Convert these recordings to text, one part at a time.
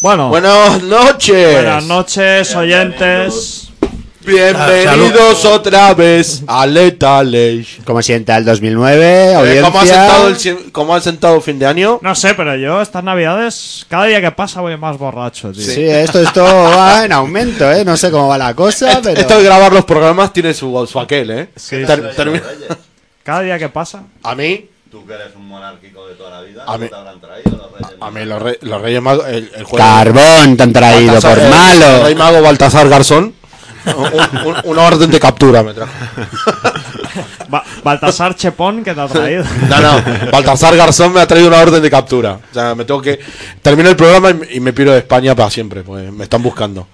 Bueno, Buenas noches. buenas noches, oyentes. Bienvenidos otra vez a Lethal Age. ¿Cómo sienta el 2009? Eh. ¿Cómo ha sentado el cien- cómo ha sentado fin de año? No sé, pero yo estas navidades, cada día que pasa voy más borracho, tío. Sí, esto, esto va en aumento, ¿eh? No sé cómo va la cosa, pero... Esto de grabar los programas tiene su, su aquel, ¿eh? Sí, Ter- sí. termi- Cada día que pasa. a mí, Tú que eres un monárquico de toda la vida, A ¿no mí- te habrán traído los reyes? a mí los, re- los Reyes Magos, el, el juego. Carbón te han traído Baltasar- por el- malo. El Rey Mago Baltasar Garzón. un- un- una orden de captura me trajo. Ba- Baltasar Chepón, que te ha traído. No, no, Baltasar Garzón me ha traído una orden de captura. O sea, me tengo que. Termino el programa y, y me piro de España para siempre, pues me están buscando.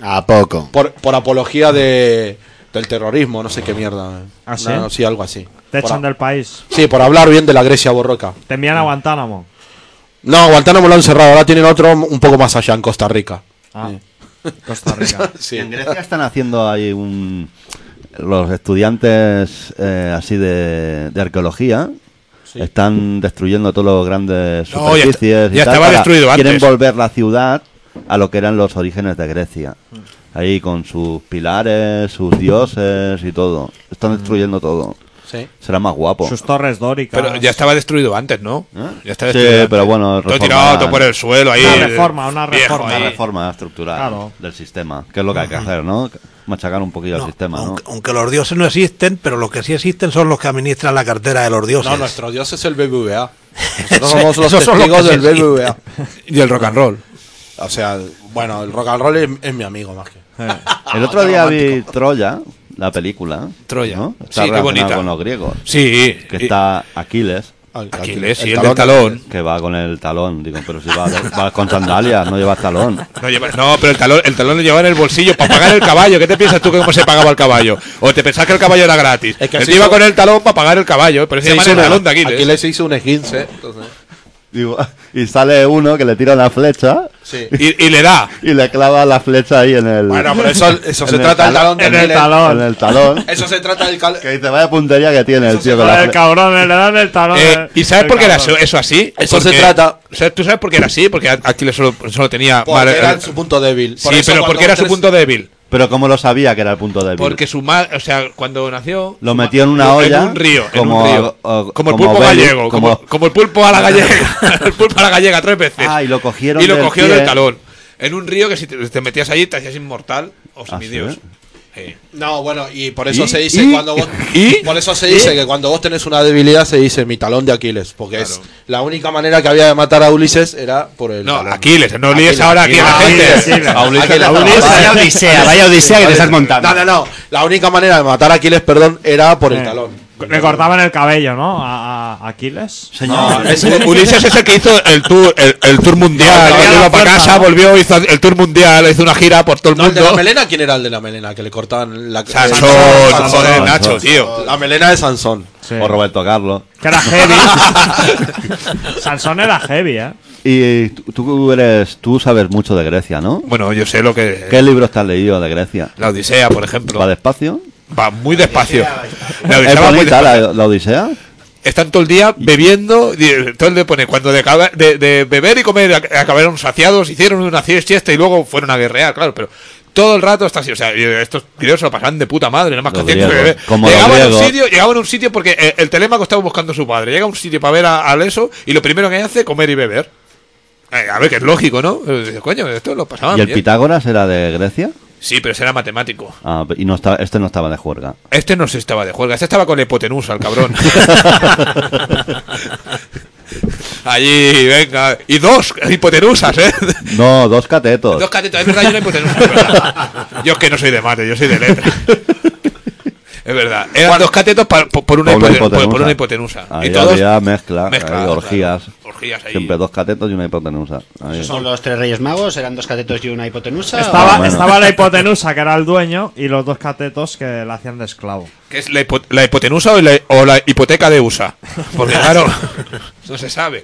¿A poco? Por, por apología de, del terrorismo, no sé qué mierda. ¿Ah, sí? No, sí, algo así. Te Por echan a- del país. Sí, por hablar bien de la Grecia borroca. Te envían a Guantánamo. No, Guantánamo lo han cerrado, ahora tienen otro un poco más allá, en Costa Rica. Ah, Costa Rica. Sí. En Grecia están haciendo ahí un... Los estudiantes eh, así de, de arqueología están destruyendo todos los grandes No, ya superficies y ya tal estaba para- destruido Quieren volver la ciudad a lo que eran los orígenes de Grecia. Ahí con sus pilares, sus dioses y todo. Están destruyendo todo. Sí. Será más guapo. Sus torres dóricas. Pero ya estaba destruido antes, ¿no? ¿Eh? Ya estaba Sí, destruido pero antes. bueno, Todo tirado, todo por el suelo ahí. Una reforma, una reforma. Una reforma estructural Claro. del sistema, que es lo que hay que hacer, ¿no? Machacar un poquillo No, el sistema, ¿no? aunque, aunque los dioses no existen, pero los que sí existen son los que administran la cartera de los dioses. No, nuestro dios es el BBVA. Nosotros somos los testigos del sí. BBVA. Y el rock and roll. O sea, bueno, el rock and roll es, es mi amigo más que. Eh, El otro día vi Troya, la película. Troya. ¿no? Sí, Está qué relacionada bonita. con los griegos. Sí. Que y- está Aquiles, Aquiles, sí, el del talón. que va con el talón. Digo, pero si va, va con sandalias, no lleva talón. No, lleva- no, pero el talón, el talón lo llevaba en el bolsillo para pagar el caballo. ¿Qué te piensas tú que cómo se pagaba el caballo? ¿O te pensás que el caballo era gratis? Es que Él iba hizo- con el talón para pagar el caballo, pero se Se llama hizo el una- talón de Aquiles. Aquiles se hizo un esguince. entonces- Digo, y sale uno que le tira una flecha Sí. Y, y le da. y le clava la flecha ahí en el, Bueno, pero eso, eso se el trata del talón talón- de en el talón. en el talón. Eso se trata del. Que dice, vaya puntería que tiene el tío con la el cabrón, le dan el talón. Eh, ¿Y sabes por qué era eso, eso así? Eso Porque- se trata- ¿Tú sabes por qué era así? Porque Aquiles solo, solo tenía... Porque mal- era su punto débil. Por sí, eso pero porque era su punto débil. Pero ¿cómo lo sabía que era el punto débil? Porque su madre, o sea, cuando nació... Lo metió en una olla, En un río, como- en un río. o- como el como pulpo Belly, gallego, como, como- como el pulpo a la gallega. el pulpo a la gallega tres veces. Ah, y lo cogieron Y lo del cogió pie. del talón. En un río que si te, te metías allí te hacías inmortal o semidios. No, bueno, y por eso ¿Y? se dice ¿Y? cuando vos... ¿Y? Por eso se dice que cuando vos tenés una debilidad se dice mi talón de Aquiles. Porque es la única manera que había de matar a Ulises era por el No, talón. Aquiles, no Aquiles, ahora aquí la gente. A Ulises Vaya odisea, vaya odisea que te estás montando. No, no, no. La única manera de matar a Aquiles, perdón, era por el Eh, talón. Le cortaban el cabello, ¿no? A, a Aquiles. Señor, Es- Ulises es el que hizo el tour, el, el tour mundial. No, iba para casa, no. volvió, hizo el tour mundial, hizo una gira por todo el No, el de la mundo. melena, ¿quién era el de la melena? Que le cortaban la Sansón, Sansón. joder. Nacho, tío. La melena de Sansón. Sí. o Roberto Carlos. Que era heavy. Sansón era heavy, ¿eh? Y tú- tú eres, tú sabes mucho de Grecia, ¿no? Bueno, yo sé lo que. ¿Qué libros te has leído de Grecia? La Odisea, por ejemplo. ¿Va despacio? Va muy despacio. La ¿Es Odisea va muy bonita despacio. la, la Odisea? Están todo el día bebiendo. Todo el día pone cuando de, de- de beber y comer ac- acabaron saciados, hicieron una siesta y luego fueron a guerrear, claro, pero. Todo el rato está así, o sea, y estos tíos se lo pasaban de puta madre, nada más que hacían beber. Llegaban a un sitio, llegaban a un sitio porque eh, el telémaco estaba buscando a su padre. Llega a un sitio para ver a- eso y lo primero que hace es comer y beber. Eh, a ver, que es lógico, ¿no? Eh, Coño, esto lo pasaban ¿Y el bien. Pitágoras era de Grecia? Sí, pero ese era matemático. Ah, y no estaba, este no estaba de juerga. Este no se estaba de juerga, este estaba con la hipotenusa, el cabrón. Allí, venga. Y dos hipotenusas, ¿eh? No, dos catetos. Dos catetos, es verdad, yo no hipotenusa. Yo es que no soy de mate, yo soy de letra. Es verdad. Eran dos catetos pa- por, por una, Por una hipote- por- hipotenusa. por una hipotenusa. Ahí y todos. había mezcla, mezcla, ahí, orgías. claro. Orgías ahí. Siempre dos catetos y una hipotenusa. Ahí. Son los tres reyes magos, eran dos catetos y una hipotenusa. Estaba, bueno. estaba la hipotenusa, que era el dueño, y los dos catetos que la hacían de esclavo. ¿Qué es la, hipo- la hipotenusa o la, o la hipoteca de USA? Porque claro, no se sabe.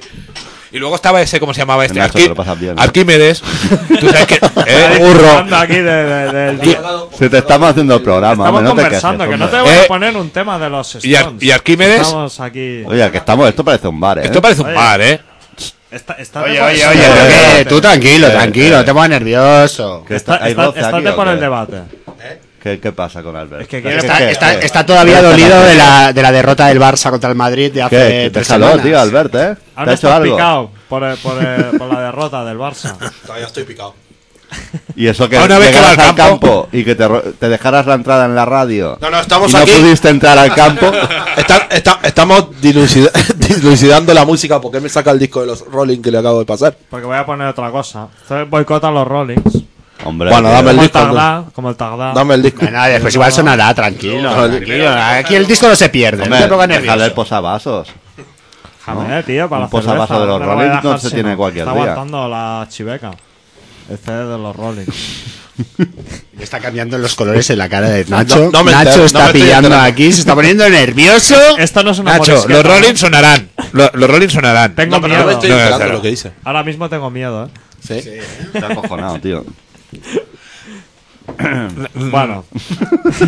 Y luego estaba ese, ¿cómo se llamaba este? Nacho, te bien, ¿no? Arquímedes. Tú sabes que. eh, Burro. Aquí de- de- del. Se te estamos haciendo el programa, Estamos hombre, no te conversando, quejes, que no te voy Eh, a poner un tema de los y Ar- Stones. y Arquímedes- Estamos aquí. Oye, que estamos, esto parece un bar, ¿eh? esto parece un Oye. bar, ¿eh? Está, está Oye, oye, oye, el qué, debate. tú tranquilo, Eh, tranquilo, eh. no te pongas nervioso. Que Está, ¿Hay está, roce está aquí de por el debate. ¿Qué, qué pasa con Albert? Es que Está, ¿Qué- está- qué- está todavía dolido de la, de la derrota del Barça contra el Madrid de hace tres Déjalo, semanas. tío, Albert, ¿eh? ¿Te Ahora ha hecho algo? picado por, el- por, el- por la derrota del Barça. Todavía estoy picado. Y eso que una vez que al campo. campo y que te, te dejaras la entrada en la radio. No, no, estamos y no aquí. pudiste entrar al campo. Está- está- estamos dilucida- dilucidando la música porque me saca el disco de los Rolling que le acabo de pasar. Porque voy a poner otra cosa. Esto boicota a los Rollings. Hombre, Bueno, dame el Como el disco. Como el. Dame el disco. Después igual sonará, tranquilo. Aquí el disco no se pierde, Hombre, no déjale el posavasos. Déjame, tío, para Un la posavasos de los Rollings no se tiene cualquier Está día. aguantando la chiveca. El CD de los Rollings. Le está cambiando los colores en la cara de Nacho. no me Nacho está pillando aquí, se está poniendo nervioso. Esto no es una Nacho, los. Rolling sonarán. Lo- Los Rolling sonarán. Tengo No, pero no miedo. me estoy lo que dice. Ahora mismo tengo miedo, ¿eh? ¿Sí? Está acojonado, tío. Bueno,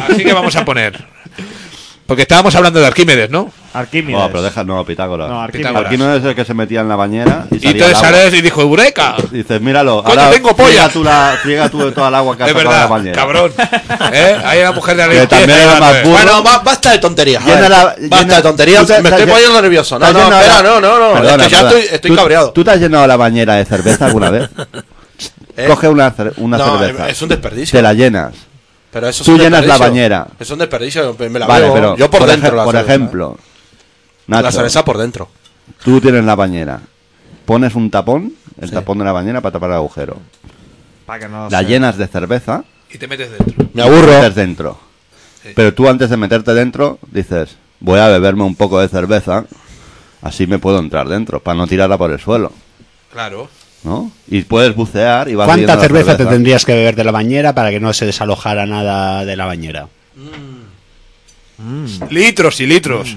Así que vamos a poner. Porque estábamos hablando de Arquímedes, ¿no? Arquímedes. No, pero deja, no, Pitágoras. No, Arquímedes. Pitágoras. Arquímedes es el que se metía en la bañera y Y salía entonces agua. sales y dijo, ¡Eureka! Dices, míralo, Coño, ahora tengo polla. friega tú, la, friega tú de toda el agua que has sacado de la verdad, bañera. cabrón. ¿Eh? Ahí la mujer de la Que también y era más burro. Bueno, ba- basta de tonterías. a Llena ver. la- basta llena- de tonterías. tú te- me te- estoy poniendo nervioso. ¿Te No, no, espera, la- no, no, no. Perdona, es que ya perdona. estoy, estoy ¿Tú- cabreado. ¿Tú te has llenado la bañera de cerveza alguna vez? ¿Eh? Coge una, cer- una No, cerveza. es un desperdicio. Te la llenas. Pero eso es Tú llenas la bañera. Es un desperdicio. Me la vale, bebo pero yo por, dentro. la por cerveza. ejemplo, La cerveza por dentro. tú tienes la bañera. Pones un tapón, el tapón de la bañera para tapar el agujero. Para que no La llenas de cerveza Y te metes dentro. Me y aburro. metes dentro. Pero tú antes de meterte dentro dices, voy a beberme un poco de cerveza, así me puedo entrar dentro, para no tirarla por el suelo. Claro. ¿No? Y puedes bucear y vas ¿Cuánta cerveza te tendrías que beber de la bañera para que no se desalojara nada de la bañera? Litros y litros.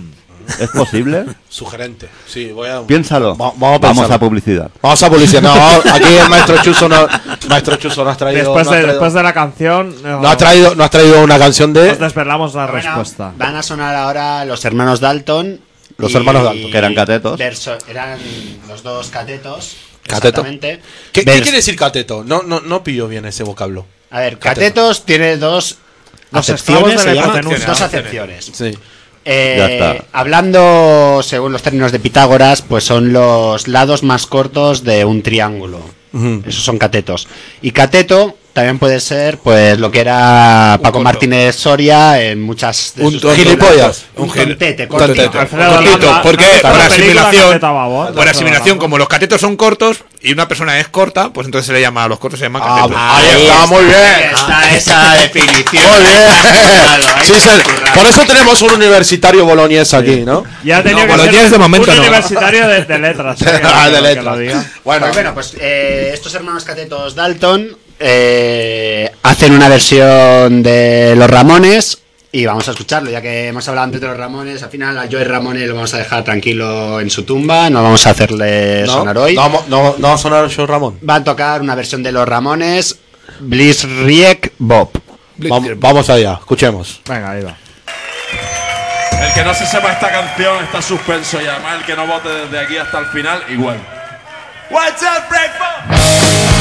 ¿Es posible? Sugerente. Sí, voy a. Piénsalo. Va- vamos a Vamos a publicidad. Vamos a publicidad. No, vamos- aquí el maestro Chuso no. Maestro Chuso no has traído. Después, de, traído- después de la canción, no has traído, no has traído una canción de. os desvelamos la respuesta. Van a sonar ahora los hermanos Dalton. Los y- hermanos Dalton. Que eran catetos. verso- eran los dos catetos. Cateto. exactamente. ¿Qué, qué quiere decir cateto? No, no, no pillo bien ese vocablo. A ver, Cateto. catetos tiene dos Los acepciones, de la dos acepciones. Sí. Eh, Ya está. Hablando según los términos de Pitágoras, pues son los lados más cortos de un triángulo. Esos son catetos. Y cateto también puede ser, pues, lo que era Paco. Martínez Soria en muchas de Un sus. Gilipollas. Un Un un cortito. tontete. Alfredo Cortito, Landa, ¿por asimilación. Por asimilación, como los catetos son cortos y una persona es corta, pues entonces se le llama a los cortos se llama Ah, catetos. ahí está, muy bien. Está esa definición. Muy bien. Por eso tenemos un universitario boloñés aquí, ¿no? Ya ha tenido No, que Boloñés ser de momento un no. universitario de, de letras. eh, Ah, de letras. Bueno, Pues bueno, pues eh, estos hermanos catetos Dalton eh, hacen una versión de Los Ramones y vamos a escucharlo, ya que hemos hablado antes de Los Ramones. Al final a Joey Ramones lo vamos a dejar tranquilo en su tumba, no vamos a hacerle no, sonar hoy. no, vamos- no, no va a sonar show Ramón. Va a tocar una versión de Los Ramones, Bliss Riek Bob. Vamos, vamos allá, escuchemos. Venga, ahí va. El que no se sepa esta canción está suspenso y además el que no vote desde aquí hasta el final, igual. What's up, breakfast?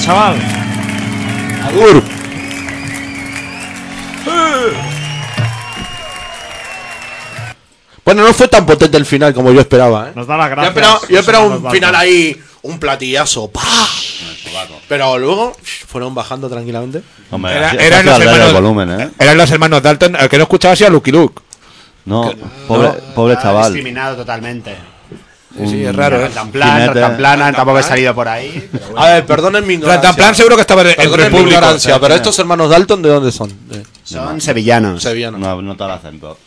Chaval. Agur. Bueno, no fue tan potente el final como yo esperaba, ¿eh? Nos da las Yo gracias. esperaba, yo esperaba hermanos un final ahí, un platillazo, ¡pah! Pero luego fueron bajando tranquilamente. Hombre, Era- eran los hermanos- el volumen, ¿eh? Eran los hermanos Dalton. El que no escuchaba así a Lucky Luke. No, pobre, chaval. discriminado totalmente. Sí, es raro, ¿eh? Tan plan, jinete. tan plana, tampoco he salido por ahí. pero bueno. A ver, perdonen mi ignorancia. Tan plan seguro que estaba en- el mi ignorancia, pero estos hermanos Dalton, ¿de dónde son? De Son sevillanos. Sevillano. No, no tal acento.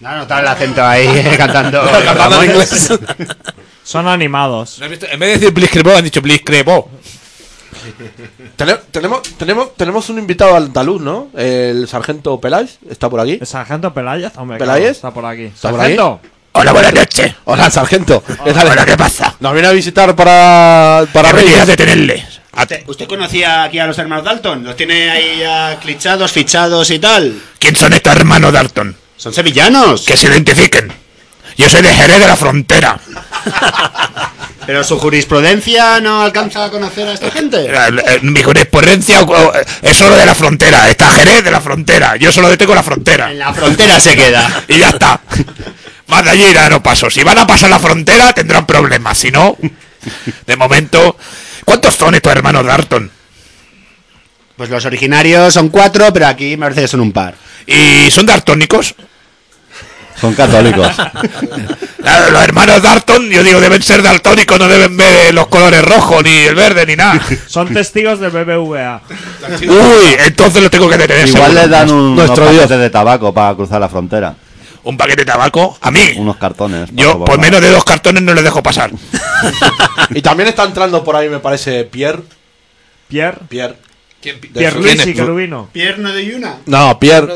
No, notar el acento ahí cantando. Cantando en inglés. Son animados. ¿No? En vez de decir Blitzkrieg han dicho Blitzkrieg Tene- tenemos, tenemos, tenemos un invitado andaluz, ¿no? El sargento Peláez está por aquí. ¿El sargento Peláez? Hombre, ¿Peláez? claro, está por aquí. ¿Está por ¿Sargento? Hola, buenas noches. Hola, sargento. Hola, ¿qué pasa? Nos viene a visitar para, para Reyes. de tenerle. ¿Usted, usted conocía aquí a los hermanos Dalton? ¿Los tiene ahí ya clichados, fichados y tal? ¿Quién son estos hermanos Dalton? Son sevillanos. Que se identifiquen. Yo soy de Jerez de la Frontera. Pero su jurisprudencia no alcanza a conocer a esta gente. Eh, eh, Mi jurisprudencia es solo de la frontera. Está Jerez de la Frontera. Yo solo detengo la frontera. En la frontera se queda. Y ya está. Más de allí ya no paso. Si van a pasar la frontera tendrán problemas. Si no, de momento... ¿Cuántos son estos hermanos Dalton? Pues los originarios son cuatro, pero aquí me parece que son un par. ¿Y son daltónicos? Son católicos. Claro, Los hermanos Dalton, yo digo, deben ser daltónicos, no deben ver los colores rojos, ni el verde, ni nada. Son testigos del BBVA. Uy, entonces lo tengo que detener. Igual seguro. le dan un, unos Nuestro Dios. de tabaco para cruzar la frontera. Un paquete de tabaco, a mí. Unos cartones. Yo, por menos de dos cartones, no les dejo pasar. Y también está entrando por ahí, me parece, Pierre. Pierre. Pierre. ¿Quién, Pierluisi Querubino. Pierno de Yuna. No, Pierre.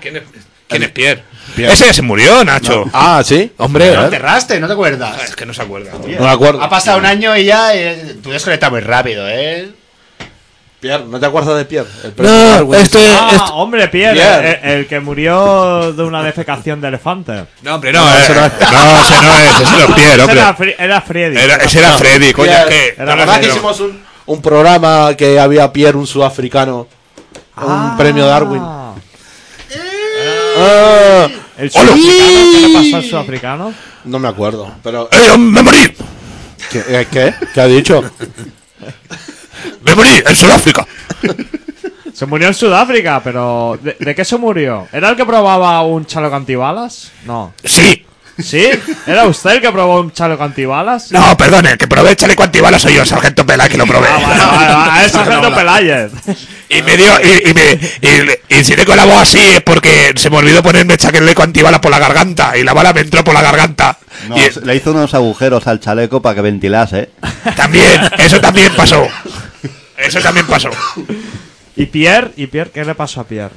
¿Quién es, quién es Pierre? Ese ya se murió, Nacho. Ah, sí. Hombre, Lo enterraste, ¿no te acuerdas? es que no se acuerda. No me acuerdo. Ha pasado un año y ya eh, tú desconectas muy rápido, ¿eh? Pierre, ¿no te acuerdas de Pierre? El premio No, Darwin. este, Ah, este- hombre, Pierre, Pierre. El, el que murió de una defecación de elefante. No, hombre, no, eh, no, ese no es, ese no es Pierre, Ese hombre. era, Freddy. Era- ese era Freddy, coño, es Pierre. que... Era La verdad que hicimos un, un programa que había Pierre, un sudafricano. Un premio Darwin. Ah. Ah, ¿El sudafricano? ¿Qué le pasó al sudafricano? no me acuerdo, pero. ¡Eh, me morí! ¿Qué? eh, ¿Qué, ¿Qué ha dicho? ¡Me morí! ¡En Sudáfrica! Se murió en Sudáfrica, pero ¿de, de qué se murió? ¿Era el que probaba un chaleco antibalas? No. Sí. ¿Sí? ¿Era usted el que probó un chaleco antibalas? No, perdone, el que probé el chaleco antibalas soy yo, el sargento Pela, que lo probé. Ah, es Sargento Peláez. Y me dio, y, y me, y, y si tengo la voz así es porque se me olvidó ponerme chaleco antibalas por la garganta, y la bala me entró por la garganta. No, y le hizo unos agujeros al chaleco para que ventilase. también, eso también pasó. Eso también pasó. ¿Y Pierre? ¿Y Pierre? ¿Qué le pasó a Pierre?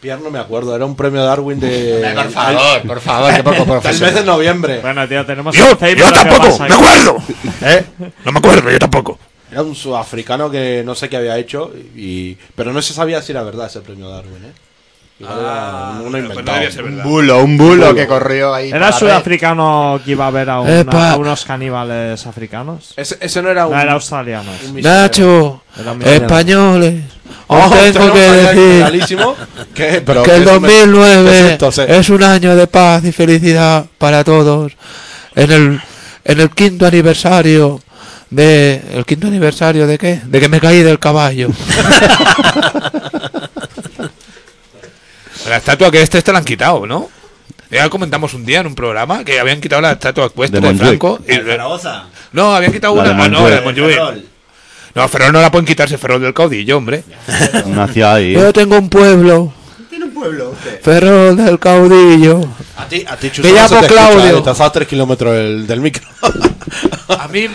Pierre no me acuerdo, era un premio Darwin de. Por favor, por favor, que poco Del mes profesional. de noviembre. Bueno, tío, tenemos Yo, tampoco, me acuerdo. ¿Eh? No me acuerdo, yo tampoco. Era un sudafricano que no sé qué había hecho, y, pero no se sabía si era verdad ese premio Darwin, ¿eh? Uno inventado. Un bulo, un bulo que corrió ahí. ¿Era el sudafricano que iba a ver a, una- Epa. a unos caníbales africanos? Ese, ese no era un. No, era misionero. Nacho, españoles, Oh, os tengo que decir que, pero que el eso me- 2009 eso entonces- es un año de paz y felicidad para todos. En el, en el quinto aniversario de... ¿El quinto aniversario de qué? De que me caí del caballo. la estatua que este, este la han quitado, ¿no? Ya comentamos un día en un programa que habían quitado la estatua ecuestre De de. Franco. y- Zaragoza. no, habían quitado La una. de ah, no, la de. No, Ferrol no la pueden quitarse, Ferrol del caudillo, hombre. Nació ahí. Yo tengo un pueblo, Tiene un pueblo usted. Ferrol del caudillo. A ti, a ti, llamo se te escucha, Claudio. eh, Estás a 3 kilómetros del, del micro. A mí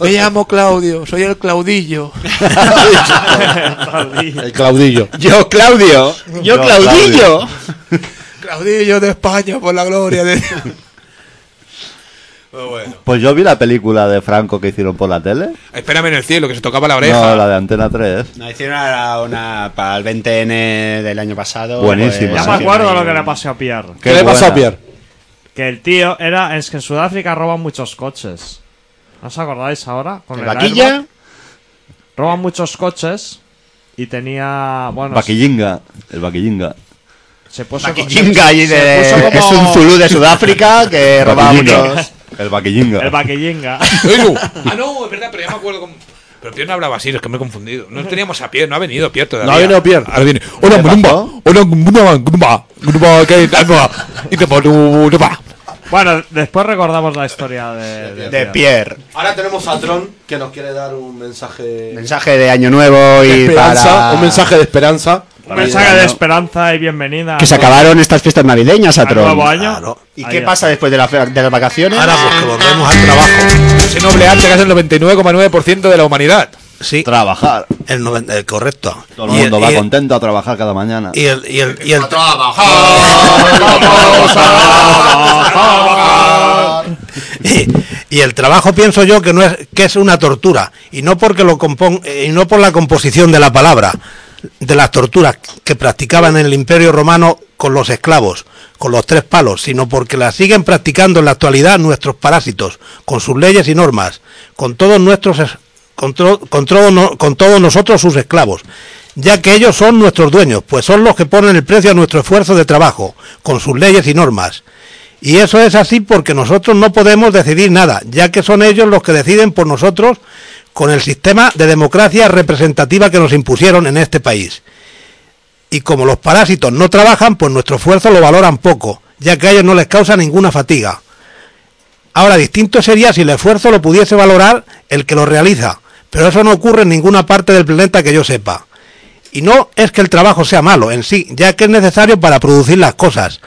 me llamo Claudio, soy el Claudillo. el Claudillo. Yo, Claudio. Yo, Yo, Claudillo. Claudillo de España por la gloria de Pues yo vi la película de Franco que hicieron por la tele. Espérame en el cielo, que se tocaba la oreja. No, la de Antena 3. Nos hicieron una, una para el 20N del año pasado. Buenísima. Ya pues, me acuerdo lo que le pasó a Pierre. ¿Qué, le pasó a Pierre? Que el tío era. Es que en Sudáfrica roban muchos coches. ¿No os acordáis ahora? Con ¿El vaquilla? airbag. Roban muchos coches. Y tenía. Bueno, Vaquillinga, el vaquillinga. se puso. Vaquillinga allí se de... Es un zulú de Sudáfrica que roba muchos... El vaquillinga. El vaquillinga. Ah, no, es verdad, pero ya me acuerdo cómo. Pero Pierre no hablaba así, es que me he confundido. No teníamos a Pierre, no ha venido Pierre todavía. No ha venido Pierre. Ahora viene. Hola, Murumba. Hola, Murumba. Murumba. Murumba, ¿qué tal? Y te pongo Murumba. Bueno, después recordamos la historia de. de De Pierre. Pierre. Ahora tenemos a Tron que nos quiere dar un mensaje Mensaje de Año Nuevo y esperanza. para... Un mensaje de esperanza. Un mensaje de esperanza y bienvenida. Que se a- acabaron estas fiestas navideñas, al Atron. nuevo año. Claro. ¿Y Ahí qué pasa después de, la de las vacaciones? Ahora pues que volvemos al trabajo. Ese noble arte que hace el 99,9% de la humanidad. Sí, Trabajar. el, noven- el correcto. Todo el Y mundo va el- contento a trabajar cada mañana. Y el, y el, y el, y, y el trabajo pienso yo que no es que es una tortura y no porque lo compon, eh, y no por la composición de la palabra de las torturas que practicaban en el Imperio Romano con los esclavos, con los tres palos, sino porque las siguen practicando en la actualidad nuestros parásitos, con sus leyes y normas, con todos nuestros es- con, con todos nosotros sus esclavos, ya que ellos son nuestros dueños, pues son los que ponen el precio a nuestro esfuerzo de trabajo, con sus leyes y normas. Y eso es así porque nosotros no podemos decidir nada, ya que son ellos los que deciden por nosotros con el sistema de democracia representativa que nos impusieron en este país. Y como los parásitos no trabajan, pues nuestro esfuerzo lo valoran poco, ya que a ellos no les causa ninguna fatiga. Ahora, distinto sería si el esfuerzo lo pudiese valorar el que lo realiza, pero eso no ocurre en ninguna parte del planeta que yo sepa. Y no es que el trabajo sea malo en sí, ya que es necesario para producir las cosas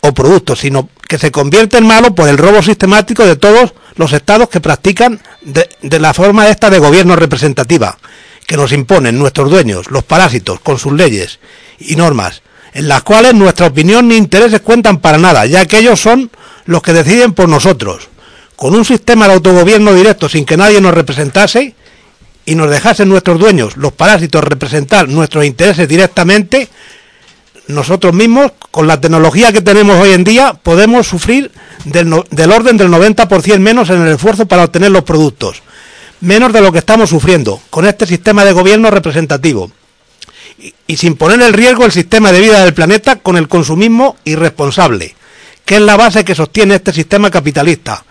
o productos, sino que se convierte en malo por el robo sistemático de todos los estados que practican de, de la forma esta de gobierno representativa, que nos imponen nuestros dueños, los parásitos, con sus leyes y normas, en las cuales nuestra opinión ni intereses cuentan para nada, ya que ellos son los que deciden por nosotros. Con un sistema de autogobierno directo sin que nadie nos representase y nos dejasen nuestros dueños, los parásitos, representar nuestros intereses directamente, nosotros mismos, con la tecnología que tenemos hoy en día, podemos sufrir del, orden del 90% menos en el esfuerzo para obtener los productos. Menos de lo que estamos sufriendo con este sistema de gobierno representativo. Y sin poner en riesgo el sistema de vida del planeta con el consumismo irresponsable, que es la base que sostiene este sistema capitalista,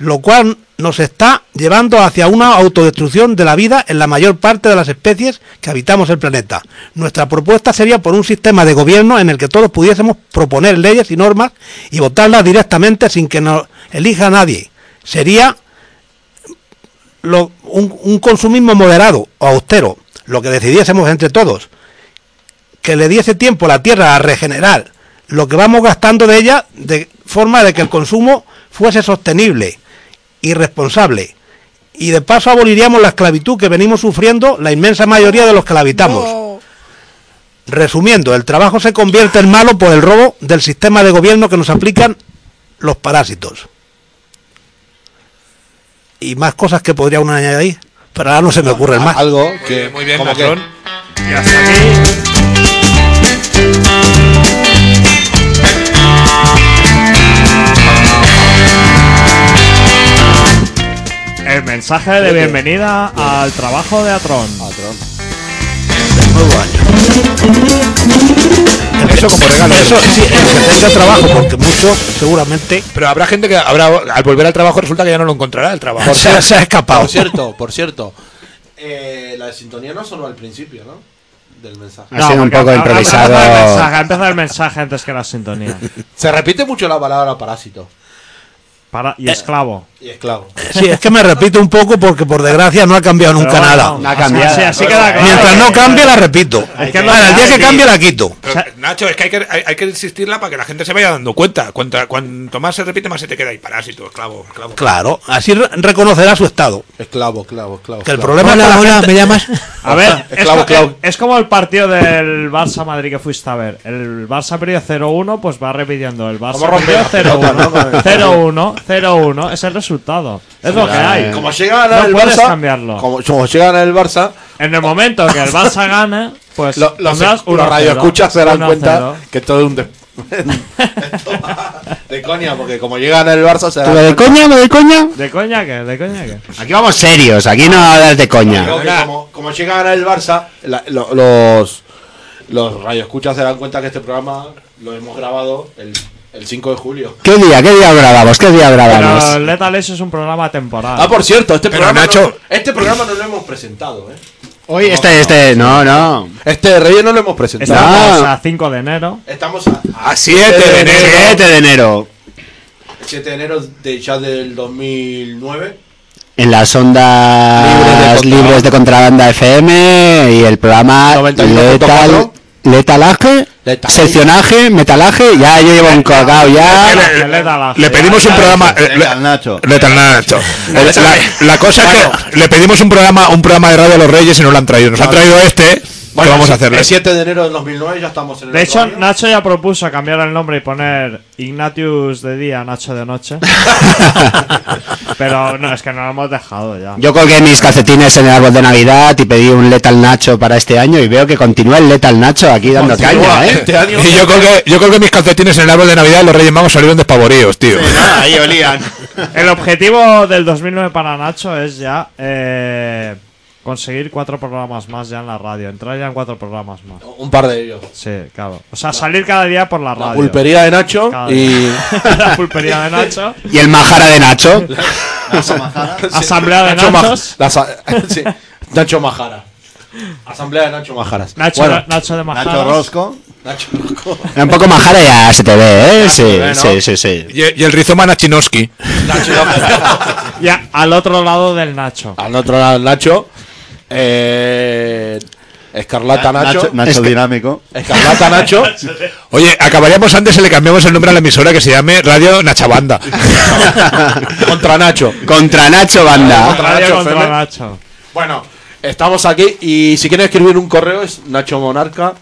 lo cual nos está llevando hacia una autodestrucción de la vida en la mayor parte de las especies que habitamos el planeta. Nuestra propuesta sería por un sistema de gobierno en el que todos pudiésemos proponer leyes y normas y votarlas directamente sin que nos elija nadie. Sería un, un consumismo moderado o austero, lo que decidiésemos entre todos, que le diese tiempo a la Tierra a regenerar lo que vamos gastando de ella de forma de que el consumo fuese sostenible y responsable. Y de paso aboliríamos la esclavitud que venimos sufriendo la inmensa mayoría de los que la habitamos. Resumiendo, el trabajo se convierte en malo por el robo del sistema de gobierno que nos aplican los parásitos. Y más cosas que podría uno añadir, pero ahora no se me ocurren más. Algo que. Muy bien, como que- patrón. Y hasta aquí. El mensaje de bienvenida al trabajo de Atron. Nuevo año. Eso como regalo. Eso sí, el que tenga trabajo, porque muchos seguramente Pero habrá gente que habrá, al volver al trabajo resulta que ya no lo encontrará el trabajo. se, se ha escapado. Por cierto, por cierto. eh, la de sintonía no sonó al principio, ¿no? Del mensaje. Ha sido un poco ha- ha improvisado. empezado el mensaje, Ha empezado el mensaje antes que la sintonía. Se repite mucho la palabra parásito Para, y esclavo. y esclavo. Sí, es que me repito un poco porque por desgracia no ha cambiado nunca Pero nada. bueno, No ha cambiado. Así, así queda claro. Mientras no cambie, la repito. Es que Ahora, el día que cambie, la quito. Pero, Nacho, es que hay que, hay, hay que insistirla para que la gente se vaya dando cuenta. Cuanta- cuanto más se repite, más se te queda ahí parásito, esclavo, esclavo. Claro, así re- reconocerá su estado. Esclavo, esclavo, esclavo. Que el problema es que la gente- ¿me llamas? A ver, es, Esclavo, esclavo. es como el partido del Barça Madrid que fuiste a ver. El Barça perdió 0-1, pues va repitiendo. El Barça perdió la pelota, ¿no? Con 0-1, 0-1, 0-1. Es el resultado. Es lo que hay. Como llega a No el puedes Barça, cambiarlo. Como, como llega a ganar el Barça, En el momento que el Barça gane, pues lo- los, los 1-0, radioescuchas se 1-0. cuenta que todo es un de coña, porque como llegan el Barça se ¿Tú de coña, lo de coña? ¿De coña qué? ¿De coña qué? Aquí vamos serios, aquí no hablas de coña. Como, como llega a ganar el Barça, la- lo- los, los radioescuchas se dan cuenta que este programa lo hemos grabado el, el 5 de julio. ¿Qué día? ¿Qué día grabamos? ¿Qué día Pero grabamos? Lethal Ace es un programa temporal. Ah, por cierto, este Pero, programa, Nacho- no, este programa no lo hemos presentado, ¿eh? Hoy este, este, no, no. Este de Reyes no lo hemos presentado. Estamos a 5 de enero. Estamos a, A 7 de enero. 7 de enero. 7 de enero de, ya del 2009. En las ondas Libres de libres de, contrabanda FM y el programa 91.4. letal, letalaje, Letalaje. seccionaje, metalaje, ya yo llevo un colgado ya. Lethal Ace. Le pedimos un programa. le- Nacho. Letal Nacho. La, la cosa es que le pedimos un programa, un programa de radio a los Reyes y no lo han traído. Nos han traído este. ¿Qué vamos a hacerle? El 7 de enero del 2009 ya estamos en el De hecho, año. Nacho ya propuso cambiar el nombre y poner Ignatius de día, Nacho de noche. Pero no, es que no lo hemos dejado ya. Yo colgué mis calcetines en el árbol de Navidad y pedí un Letal Nacho para este año y veo que continúa el Letal Nacho aquí dando caña, ¿eh? Este año Y yo colgué, yo colgué mis calcetines en el árbol de Navidad y los Reyes Magos salieron despavoridos, tío. Ahí olían. El objetivo del 2009 para Nacho es ya eh, conseguir cuatro programas más ya en la radio. Entrar ya en cuatro programas más. un par de ellos. Sí, claro. O sea, salir cada día por la radio. La pulpería de Nacho Cada y la pulpería de Nacho. Y el majara de Nacho. Asamblea de Nacho, Nachos. la sa- sí, Nacho Majara. Asamblea de Nacho Majaras. Nacho, Bueno, Nacho de Majaras. Nacho Rosco. Nacho Rosco. Un poco majara ya se te ve, ¿eh? Sí, ve, ¿no? sí, sí, sí. Y, y el rizoma Nachinowski. Nacho Ya, al otro lado del Nacho. Al otro lado, Nacho. Eh, Escarlata Nacho. Nacho, Dinámico. Escarlata Nacho. Oye, acabaríamos antes y le cambiamos el nombre a la emisora que se llame Radio Nachabanda. contra Nacho. Contra Nacho Banda. Contra Radio Nacho contra. Nacho. Bueno, estamos aquí y si quieren escribir un correo es Nacho Monarca.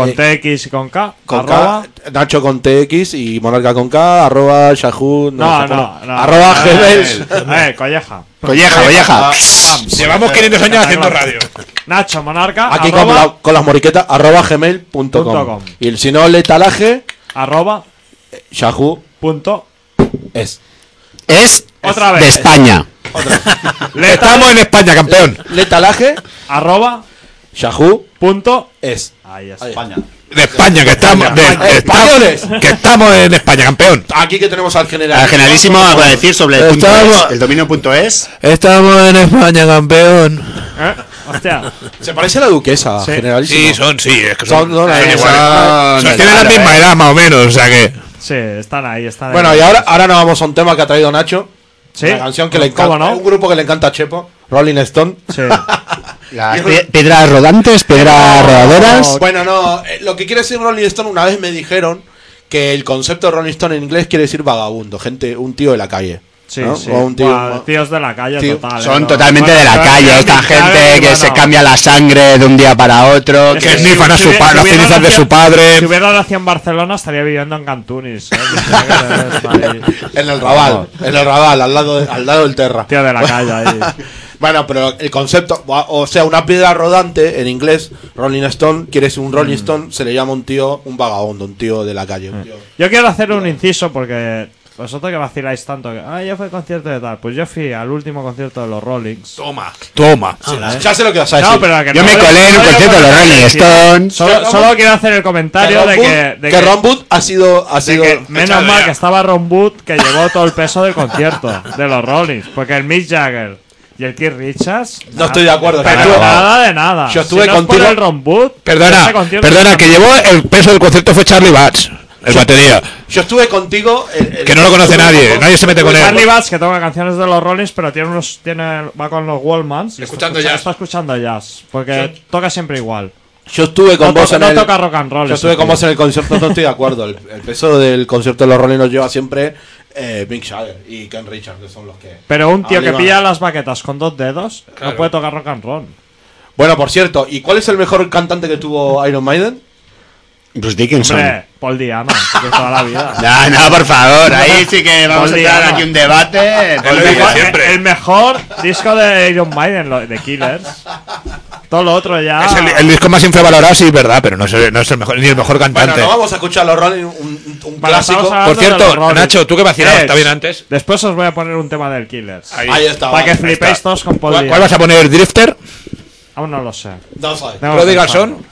Con eh, TX y con K. con arroba. K, Nacho con TX y Monarca con K, arroba Yahoo, No, no, no. arroba Eh, Gmail. Eh, colleja. Colleja, colleja. Llevamos 500 años haciendo radio. Nacho Monarca. Aquí con, arroba, la- con las moriquetas, arroba gmail.com. Punto com. Y el si no, letalaje, arroba Yahoo punto. es. Es Otra de vez. España. Estamos en España, campeón. Letalaje, Arroba Yahoo punto. es. Ahí está. España. De España, que estamos. de- España. de- Españoles. Que estamos en España, campeón. Aquí que tenemos al general. Al generalísimo a decir sobre el, punto Estamos- es, el dominio punto es. Estamos en España, campeón. ¿Eh? Hostia. Se parece a la duquesa, Sí. generalísimo. Sí, son, sí, es que Son- son. son iguales. tienen la misma edad, más o menos, o sea que. Sí, están ahí, están Bueno, ahí. y ahora, ahora nos vamos a un tema que ha traído Nacho. Sí. Una canción que le ¿Cómo encanta. no? Un grupo que le encanta a Chepo, Rolling Stone. Sí. Las piedras rodantes, piedras rodadoras. Bueno, no, eh, lo que quiere decir Rolling Stone, una vez me dijeron que el concepto de Rolling Stone en inglés quiere decir vagabundo, gente, un tío de la calle. Sí, ¿no? sí. O un tío. Buah, tíos de la calle Tío. total. ¿eh? Son No. totalmente Bueno, de la calle, esta gente que bueno, se cambia la sangre de un día para otro. Es que- Que si- a si si las hubiera cenizas de su padre. Si hubiera nacido en Barcelona, estaría viviendo en Cantunis. ¿eh? En el Raval, en el Raval, al lado, de- al lado del Terra. Tío de la calle ahí. Bueno, pero el concepto, o sea, una piedra rodante en inglés, Rolling Stone, quiere decir un Mm. Rolling Stone, se le llama un tío, un vagabundo, un tío de la calle. un tío- Yo quiero hacer un inciso porque vosotros que vaciláis tanto, que, ah, yo fui al concierto de tal. Pues yo fui al último concierto de los Rollings. Toma, toma. Ya sé lo que vas a decir. No, pero que Yo no me colé en un concierto de los Rolling. Stones. Solo, solo quiero hacer el comentario de que, de que Ron Wood ha sido, ha sido que menos mal ya. que estaba Ron Wood que llevó todo el peso del concierto de los Rollings. Porque el Mick Jagger y el Keith Richards. No estoy de acuerdo. Pero Yo- nada de nada. Yo estuve si no es por contigo- el Ron Wood, Perdona, perdona, está- que llevó el peso del concierto fue Charlie Batch, el batería. Yo estuve contigo. el- el- Que no lo conoce nadie, con- nadie se mete con él. Charlie Batch que toca canciones de los Rollings, pero tiene unos, tiene, va con los Wallmans. y está Escuchando escucha- jazz. Está escuchando jazz. Porque toca siempre igual. Yo estuve con No vos en no el. toca rock and roll Yo estuve con tío. vos en el concierto, no estoy de acuerdo. El, el peso del concierto de los Rolling nos lleva siempre eh, Mick Jagger y Ken Richards, que son los que. Pero un tío que pilla las baquetas con dos dedos no puede tocar rock and roll. Bueno, por cierto, ¿y cuál es el mejor cantante que tuvo Iron Maiden? Bruce Dickinson. Hombre, Paul Diano, de toda la vida. No, no, por favor, ahí sí que vamos a Paul entrar aquí un debate. Paul digo Diano. siempre. El mejor disco de Iron Maiden, de Killers. Todo lo otro ya. Es el, el disco más infravalorado, sí, verdad, pero no es, el- no es el mejor, ni el mejor Bueno, cantante. no vamos a escuchar los Rolling, un, clásico. Por cierto. Nacho, tú que vacilabas también antes. Después os voy a poner un tema del Killers. Ahí. Ahí está. Para que flipéis todos con Paul ¿Cuál, vas a poner? ¿Drifter? Aún no lo sé. No sé. Tengo ¿Roddy que Garzón? pensarlo.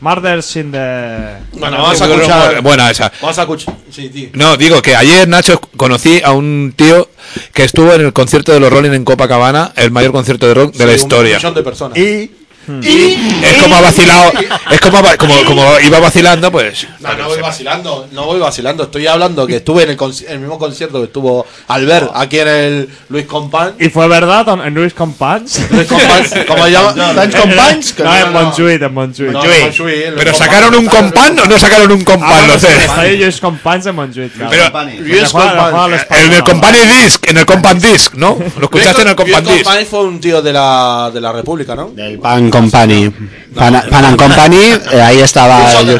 Murders in the... Bueno, vamos a escuchar. Buena esa. Vamos a escuchar. Sí, tío. No, digo que ayer, Nacho, conocí a un tío que estuvo en el concierto de los Rolling en Copacabana, el mayor concierto de rock de la historia. Un millón de personas. Y... Es como ha vacilado, es como, como, como iba vacilando, pues. No, no voy vacilando, no voy vacilando. Estoy hablando que estuve en el, conci- el mismo concierto que estuvo Albert aquí en el Luis Compan. ¿Y fue verdad en Luis Compans? Luis Compan, ¿cómo se No, no, en no. Montjuic, en Montjuic. No, Montjuic. ¿Pero sacaron un compán o no sacaron un compán? Ah, no sé. Está ahí Luis Compans en Montjuic. Pero- En el ahora. company disc, en el compan disc, ¿no? Lo escuchaste en el Luis compan disc. Compan fue un tío de la, de la República, ¿no? Del Pan Company. Pan, Pan and Company, eh, ahí estaba. De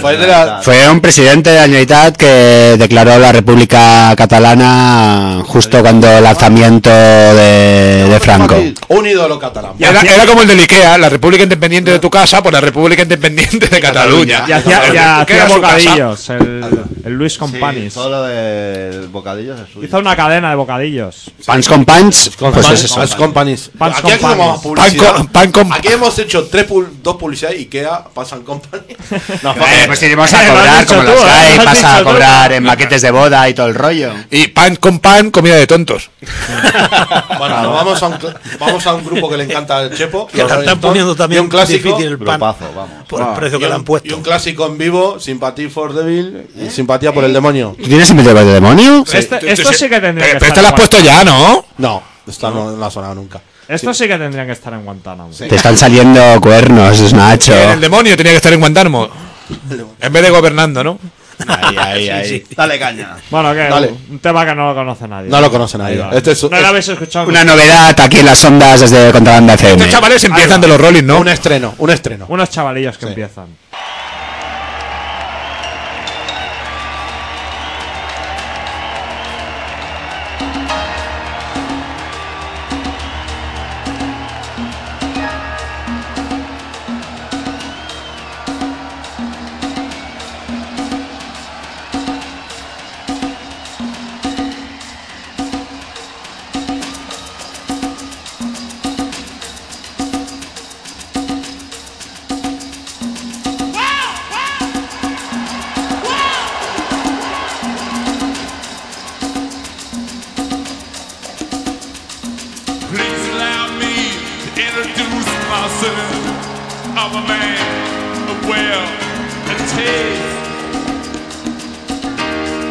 Fue de la-. Fue un presidente de la Generalitat que declaró la República Catalana justo cuando el alzamiento de, de Franco. Un ídolo catalán. Era, era como el del Ikea, la República Independiente de tu casa, pues la República Independiente de Cataluña. Y hacía, bocadillos, el, el Luis Sí, Companis. todo lo del bocadillo es suyo. Hizo una cadena de bocadillos. Pans con Pans, pues es eso. Pans Companies. Pans. Pan con- pan con- Aquí hemos hecho tres pul- dos publicidades Ikea, Pasan Company. No, Eh, pues iremos a Eh, cobrar como tú, los eh, hay, pasa a dicho tú. cobrar en maquetes de boda y todo el rollo. Y pan con pan, comida de tontos. Bueno, nos vamos a, un, vamos a un grupo que le encanta el Chepo. Que Rolling están poniendo y también un clásico. difícil el pan Grupazo, vamos. por el precio y que le han Y puesto. un clásico en vivo, Sympathy for Devil y Simpatía por el demonio. ¿Tú tienes siempre de demonio? Este- Tú- esto tú- sí que tendría Pero que esta estar la has puesto ya, ¿no? No, esta no, no ha sonado nunca. Esto sí que tendrían que estar en Guantánamo. Te están saliendo cuernos, Nacho. El demonio tenía que estar en Guantánamo. En vez de gobernando, ¿no? Ahí, ahí, ahí. Dale caña. Bueno, que Dale. un tema que no lo conoce nadie. No lo conoce nadie. Este es- no es- lo habéis escuchado. Una novedad aquí en las ondas desde Contrabanda FM. Estos chavales empiezan de los Rolling, ¿no? Un estreno, un estreno. Unos chavalillos que Sí. empiezan. Of well and taste.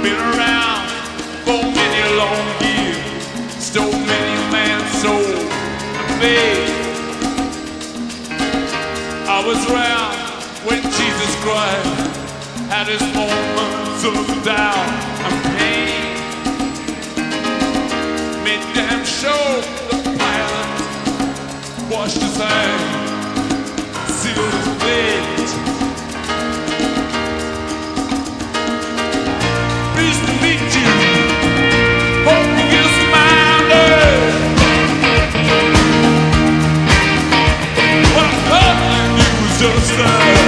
Been around for many long years. Stole many man's soul and faith. I was around when Jesus Christ had his moments of doubt and pain made damn show the pilot washed his hands, sealed his fate. Christmas.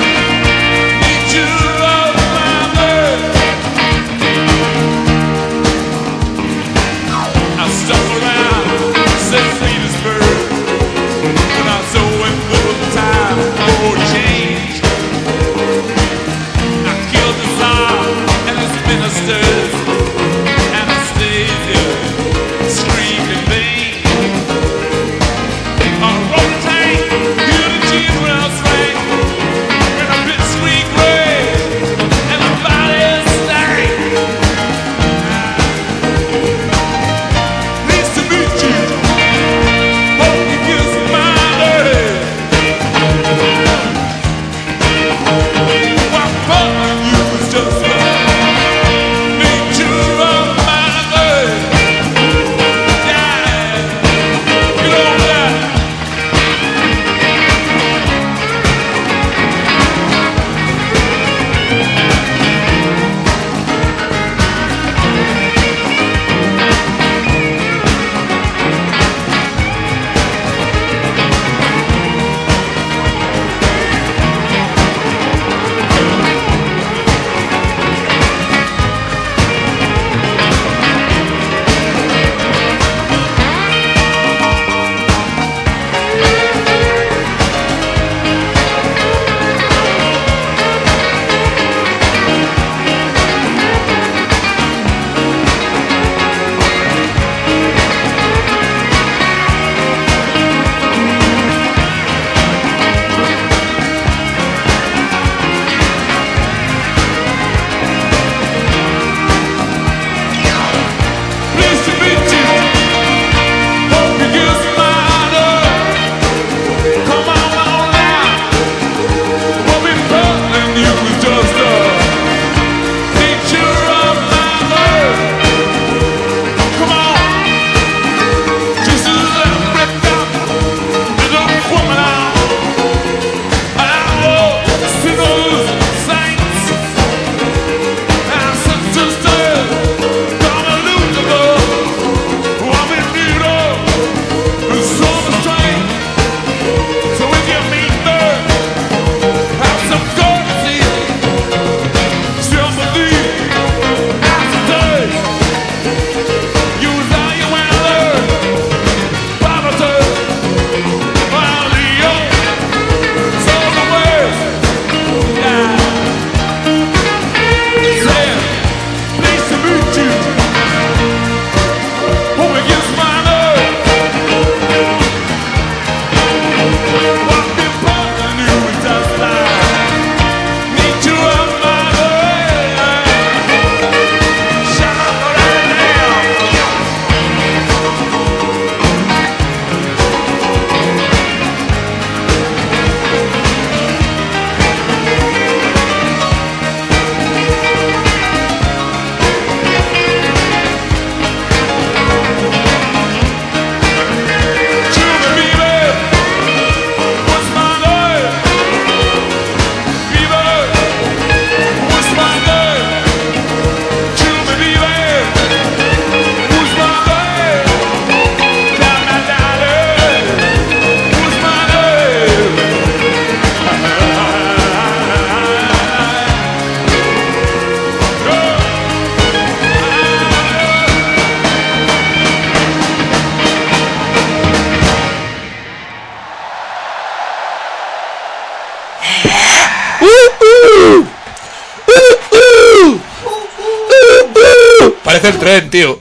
Tren, tío.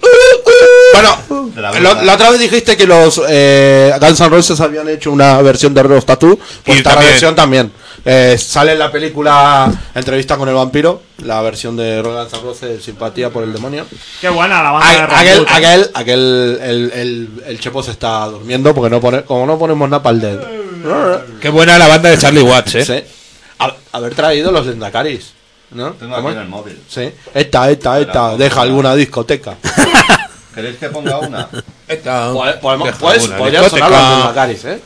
Bueno, De la la, bruja. la otra vez dijiste que los eh, Guns N' Roses habían hecho una versión de Rose Tattoo. Pues Y esta también. versión también. Eh, sale en la película Entrevista con el vampiro, la versión de Guns N' Roses, Simpatía por el demonio. Qué buena la banda de A- Aquel, Reboot, ¿eh? aquel, aquel, el, el, el chepo se está durmiendo porque no pone, como no ponemos Napalm Dead. Qué buena la banda de Charlie Watts, eh. Sí. Haber traído los Lendacaris. ¿No? Tengo ¿Cómo aquí en el móvil. Sí. Esta, esta, esta. Deja alguna discoteca. ¿Queréis que ponga una? Esta- Podemos- pues, discoteca. sonar Lendacaris, ¿eh?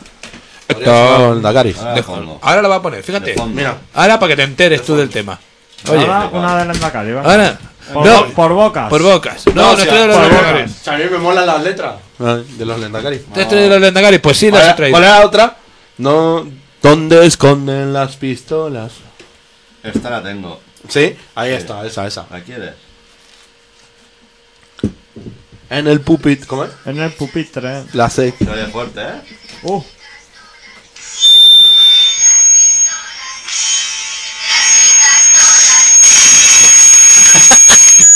Esta- sonar los Lendacaris. Ahora la. Ahora la va a poner, fíjate. De. Mira. Ahora para que te enteres tú del tema. Oye, Ahora una de Lendakari, ¿vale? ahora. Por, No, bo- por bocas. por bocas. No, no, o sea, traigo los sea, a mí me molan las letras de los Lendacaris. ¿Te has traído los Lendakaris? Pues sí, las he ¿Cuál traído. cuál era la otra? No. ¿Dónde esconden las pistolas? Esta la tengo. Sí, ahí está, esa, esa. ¿La quieres? En el pupit, ¿cómo es? En el pupitre. La sé. Se oye fuerte, ¿eh? Uh,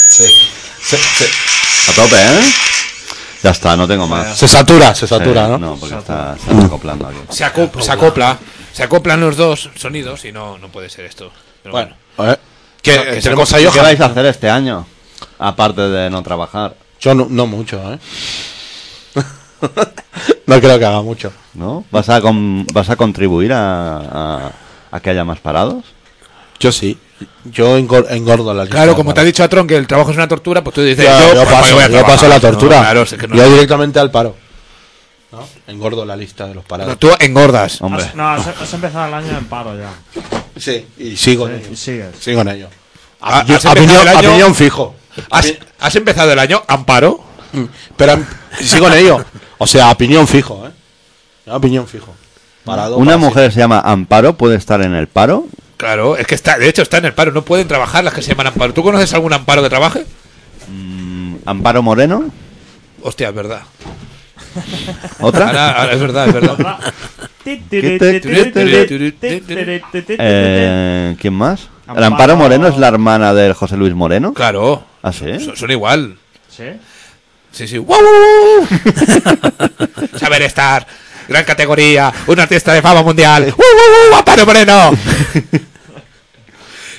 Sí. Se, se, A tope, ¿eh? Ya está, no tengo más. se satura, se satura, Sí, ¿no? No, porque está, se está acoplando aquí. Se acopla, se acopla. Se acoplan los dos sonidos y no, no puede ser esto. Pero bueno. A No, que se tenemos acopla. ahí ¿Qué vais a hacer este año? Aparte de no trabajar, Yo no, no mucho, ¿eh? no creo que haga mucho. ¿no? ¿Vas a, con- vas a contribuir a, a, a que haya más parados? Yo sí. Yo engor- engordo la lista. Claro, de como te ha dicho a Tron que el trabajo es una tortura, pues tú dices, Yo, yo, yo ¿para qué paso, voy a yo trabajar? paso la No, tortura. claro, es que no- Yo directamente al paro. ¿No? Engordo la lista de los parados. no, tú engordas. Hombre, has, no, has, has empezado el año en paro ya. Sí, y sigo en ello. sigues. Sigo en ello. Opinión, has empezado opinión- el año- opinión fijo. ¿Has, empezado el año amparo? Pero sigo en ello. O sea, opinión fijo, ¿eh? Opinión fijo. Parado. una para mujer se llama Amparo, puede estar en el paro. Claro, es que está, de hecho está en el paro, no pueden trabajar las que se llaman amparo. ¿Tú conoces algún amparo que trabaje? Mm, Amparo Moreno, Hostia, es verdad. otra. Ahora, ahora es verdad, es verdad. Eh, ¿Quién más? El Amparo- Amparo Moreno es la hermana del José Luis Moreno. Claro, ¿Ah, sí? son, son igual. ¿Sí? Sí, sí. ¡Guau, guau, guau! Saber estar. Gran categoría. Un artista de fama mundial. ¡Guau, guau, guau! ¡Amparo Moreno!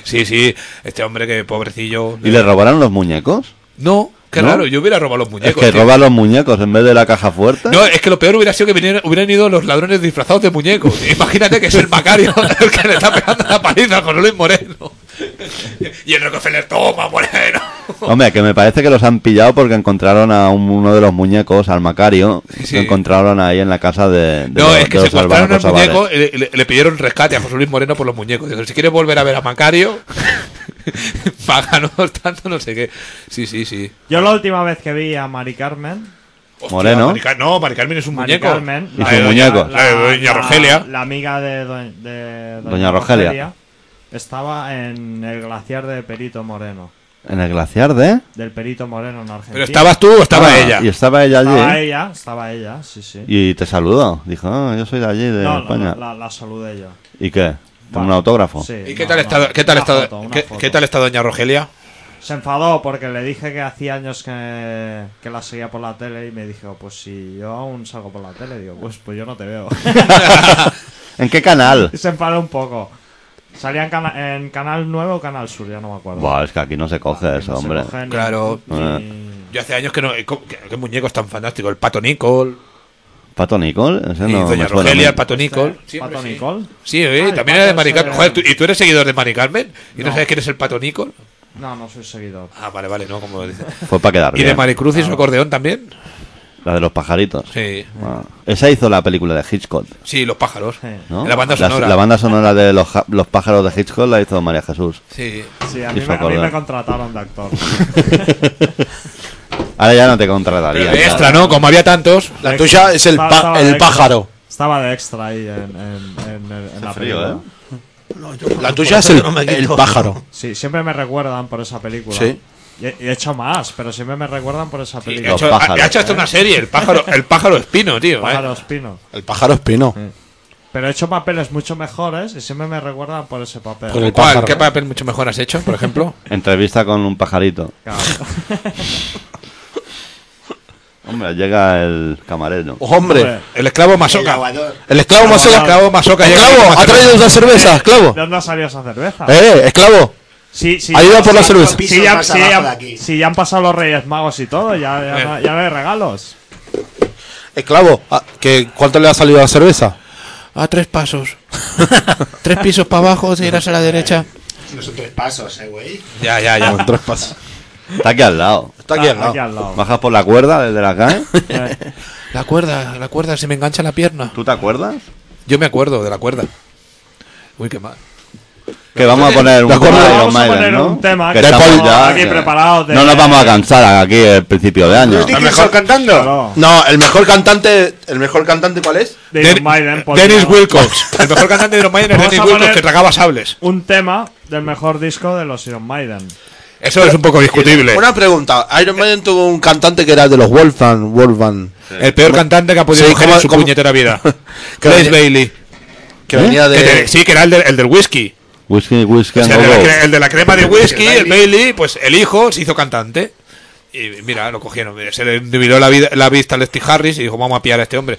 Sí, sí. Este hombre que pobrecillo. ¿Y le robaron los muñecos? No, qué ¿No? raro. Yo hubiera robado los muñecos. es que tío. roba los muñecos en vez de la caja fuerte. No, es que lo peor hubiera sido que vinieran- hubieran ido los ladrones disfrazados de muñecos. Imagínate que es el Macario el que le está pegando la paliza con Luis Moreno. Y el Rockefeller, toma, Moreno. Hombre, que me parece que los han pillado porque encontraron a un- uno de los muñecos, al Macario, Sí. lo encontraron ahí en la casa de, de No, los, es que los secuestraron al muñeco y le, le- le pidieron rescate a José Luis Moreno por los muñecos. Dijeron, si quieres volver a ver a Macario, páganos tanto, no sé qué. Sí, sí, sí. Yo la última vez que vi a Mari Carmen. Hostia, Moreno. No, Mari Carmen es un Mari muñeco. Carmen, Y la su de muñeco. doña- La de doña Rogelia. La amiga de, do- de Doña Rogelia. Estaba en el glaciar de Perito Moreno. En el glaciar de... Del Perito Moreno en Argentina. Pero estabas tú o estaba Ah, ella. Y estaba ella allí. Estaba ella, estaba ella, sí, sí. Y te saludó. Dijo, "Ah, yo soy de allí, de no, España. la, la, la saludé yo. ¿Y qué? ¿Con un autógrafo? Sí, ¿Y qué no, tal no, está, qué tal está, foto, una qué, foto. qué tal está doña Rogelia? Se enfadó porque le dije que hacía años que, que la seguía por la tele y me dijo, pues si yo aún salgo por la tele, digo, pues, pues yo no te veo. ¿En qué canal? y se enfadó un poco. Salía en, cana- en Canal 9 o Canal Sur, ya no me acuerdo. Buah, es que aquí no se coge eso, no hombre. ni- Claro. ni- Yo hace años que no. ¿Qué, qué muñecos tan fantásticos? El pato Nicole. ¿Pato Nicole? Ese y no doña Rogelia, el pato Nicole. ¿Este? ¿Pato Nicole? Sí, eh, Ah, también era de Mari Carmen. de- Joder, ¿tú- ¿y tú eres seguidor de Mari Carmen? ¿Y no, No. sabes quién es el pato Nicole? No, no soy seguidor. Ah, vale, vale, no, como dice. Fue para quedar ¿Y de. Maricruz y su acordeón también? La de los pajaritos. Sí. Ah, Esa hizo la película de Hitchcock, Sí, los pájaros. ¿no? La banda sonora. la banda sonora de los, ja- los pájaros de Hitchcock la hizo María Jesús. Sí. Sí, a mí, me, a mí acordeón. me contrataron de actor. Ahora ya no te contrataría. de extra, ¿no? Como había tantos. La tuya es el, Estaba- pa- estaba de el extra. pájaro. Estaba de extra ahí en, en, en, el- en la frío, película. ¿eh? No, yo- La por tuya es eso el, yo no me el quito. pájaro. Sí, siempre me recuerdan por esa película. Sí. Y he, he hecho más, pero siempre me recuerdan por esa película. Los hecho, ha- pájaros. ha hecho hasta una serie, el pájaro, el pájaro espino, tío. ¿eh? Pájaro espino. El pájaro espino. Pero he hecho papeles mucho mejores y siempre me recuerdan por ese papel. Con el ¿Cuál? pájaro. ¿Qué papel mucho mejor has hecho, por ejemplo? Entrevista con un pajarito. Claro. Hombre, llega el camarero. Hombre, El esclavo El masoca. el esclavo más El esclavo masoca. Esclavo, ha traído una cerveza, esclavo. ¿De dónde ha salido esa cerveza? Eh, esclavo. Sí, sí. Ayuda por la cerveza. Sí, ya, sí, ya- ya han pasado los Reyes Magos y todo, ya, ya, no, ya no hay regalos. Esclavo, ah, ¿qué, ¿cuánto le ha salido a la cerveza? A tres pasos. tres pisos para abajo, tiras a la derecha. No son tres pasos, eh, güey. Ya, ya, ya. Con tres pasos. Está aquí al lado. Está aquí al aquí lado. al lado. Bajas por la cuerda desde la calle. Eh, La cuerda, la cuerda, se me engancha la pierna. ¿Tú te acuerdas? Yo me acuerdo de la cuerda. Uy, qué mal. Que vamos a poner un De acuerdo, tema de Iron vamos a Maiden, poner ¿no? un tema que que estamos estamos ya, aquí que- preparados de- No nos vamos a cansar aquí el principio de año. Dickinson cantando. claro, No, el mejor cantante, ¿el mejor cantante cuál es? de Iron Maiden, porque Dennis Wilcox. El mejor cantante de Iron Maiden es Dennis Wilcox que tragaba sables. Un tema del mejor disco de los Iron Maiden. Eso es un poco discutible. Una pregunta. Iron Maiden tuvo un cantante que era de los Wolfgang, Wolfgang, El peor cantante que ha podido Sí, coger ¿cómo- en su cómo- puñetera vida. Blaze Bailey. que venía Que te- de... sí, que era el, del- el del whisky. Whisky, whisky O and sea, el, de la, go-go. cre- el de la crema de whisky, El Bailey, pues el hijo se hizo cantante. Y mira, lo cogieron. Se le miró la, vida- la vista al Steve Harris y dijo, vamos a pillar a este hombre.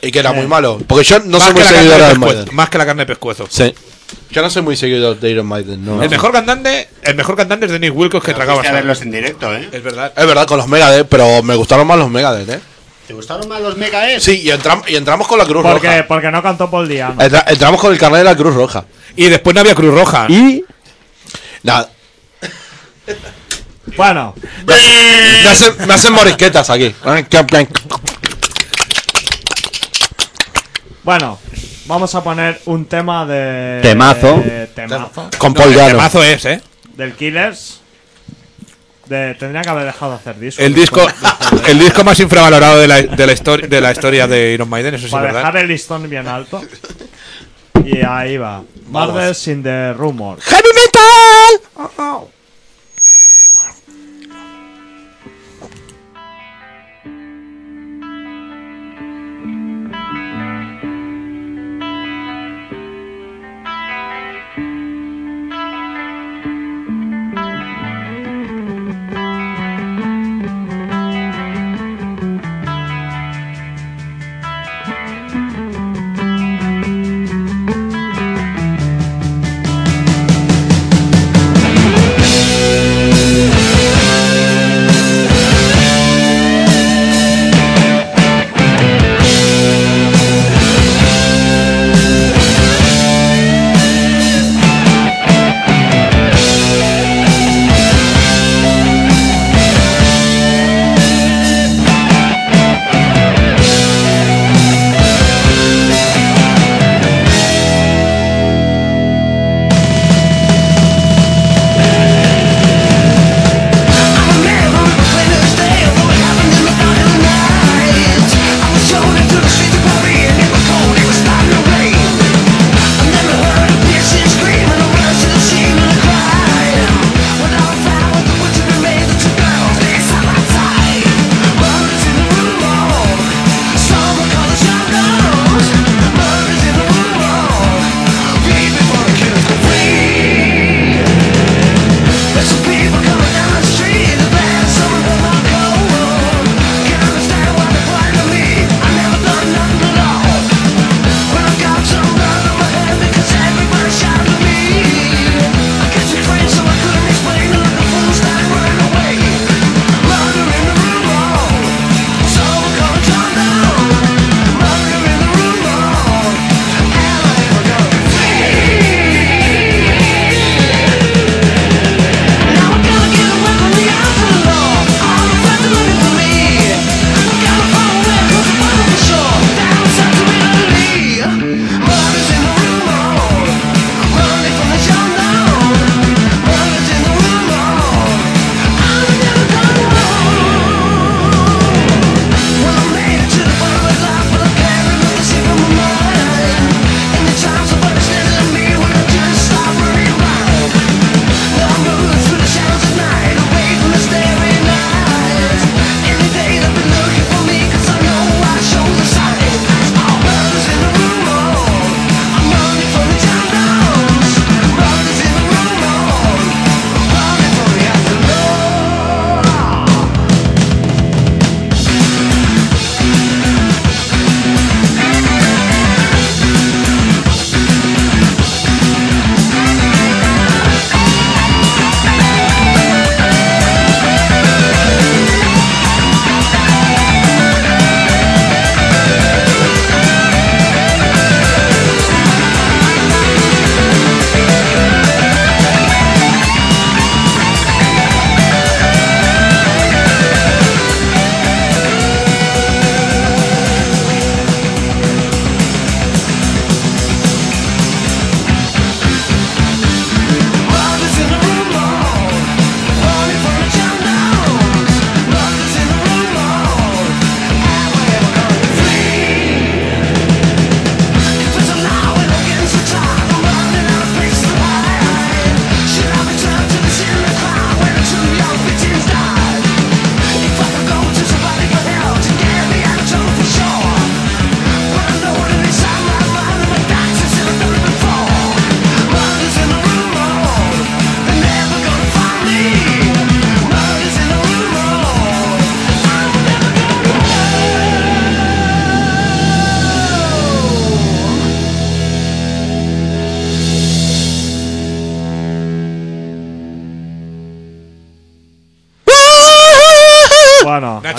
Y que era muy malo. Porque yo no más, soy muy seguidor de Iron Maiden. más que la carne de pescuezo. Sí. Yo no soy muy seguidor de Iron Maiden, no. El mejor cantante, el mejor cantante es Dennis Wilcox que tragaba Fuiste a sables. verlos en directo, ¿eh? Es verdad. Es verdad, con los Megadeth, pero me gustaron más los Megadeth, ¿eh? ¿Te gustaron más los Megadeth? Sí, y, entram- y entramos con la Cruz Porque, Roja. porque no cantó Paul Diano. Entra- entramos con el carnet de la Cruz Roja. Y después no había Cruz Roja. Y Nada. Bueno, Me hacen, me hacen morisquetas aquí. bueno, vamos a poner un tema de. Temazo. de temazo. Con No, Paul el Diano. temazo es, ¿eh? Del Killers. De, tendría que haber dejado de hacer discos. El disco, el disco más infravalorado de la, de la, histori- de la historia de Iron Maiden, eso sí es Para verdad. dejar el listón bien alto. Y ahí va. Murders in the Rumor. ¡Heavy Metal! Thank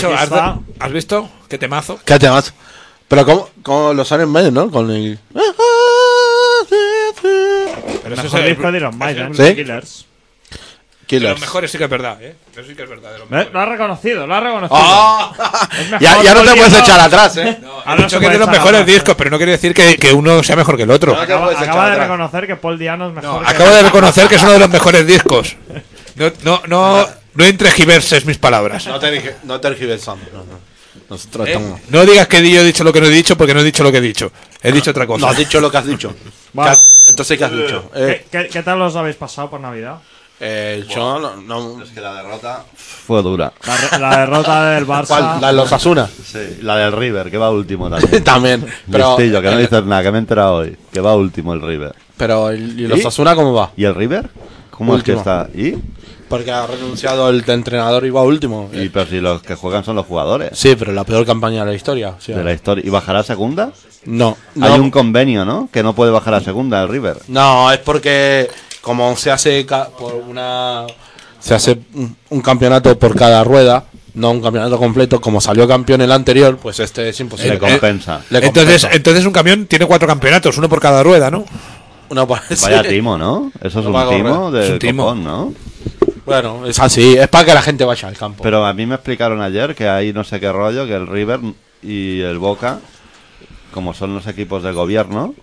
¿has, has visto? ¿Qué temazo? ¿Qué temas? Pero como, como los Iron Maiden, ¿no? Con el... Pero eso es disco de Iron Maiden, ¿Sí? Killers. de Killers. los mejores sí que es verdad, ¿eh? Eso sí que es verdad. De los mejores. Lo ha reconocido, lo ha reconocido. Mejor Ya, ya no te puedes echar atrás, ¿eh? No, no dicho que es de los mejores atrás, discos, ¿eh? pero no quiere decir que, que uno sea mejor que el otro. No, Acaba, acaba de reconocer que Paul Diano es mejor No, que acabo de reconocer que es uno de los mejores discos. No, no, no, no entregiverses mis palabras. No te no tergiversamos, no, no. Nosotros ¿eh? estamos... No digas que yo he dicho lo que no he dicho porque no he dicho lo que he dicho. He dicho otra cosa. No has dicho lo que has dicho. Bueno. ¿Qué has- Entonces, ¿qué has dicho? Eh, ¿Qué, qué, qué tal los habéis pasado por Navidad? eh, yo no... no Es que la derrota fue dura. La, derrota del Barça. ¿Cuál? ¿La de los Asuna? Sí, la del River, que va último también. También. Pero, Listillo, que no dices nada, que me he enterado hoy. Que va último el River. pero ¿y los ¿Y? Asuna cómo va? ¿Y el River? ¿Cómo Último. es que está? ¿Y? Porque ha renunciado el entrenador y va último. y pero si los que juegan son los jugadores Sí, pero la peor campaña de la historia. de la historia. ¿Y bajará a segunda? No, no, Hay un convenio, ¿no? Que no puede bajar a segunda el River. no, es porque como se hace ca- por una se hace un, campeonato por cada rueda, no un campeonato completo, como salió campeón el anterior, pues este es imposible. Le compensa. Le Entonces, compensa. entonces un camión tiene cuatro campeonatos, uno por cada rueda, ¿no? Una Vaya timo, ¿no? Eso es No un timo de Es un timo. copón, ¿no? Bueno, es así, es para que la gente vaya al campo. Pero a mí me explicaron ayer que hay no sé qué rollo, que el River y el Boca, como son los equipos del gobierno,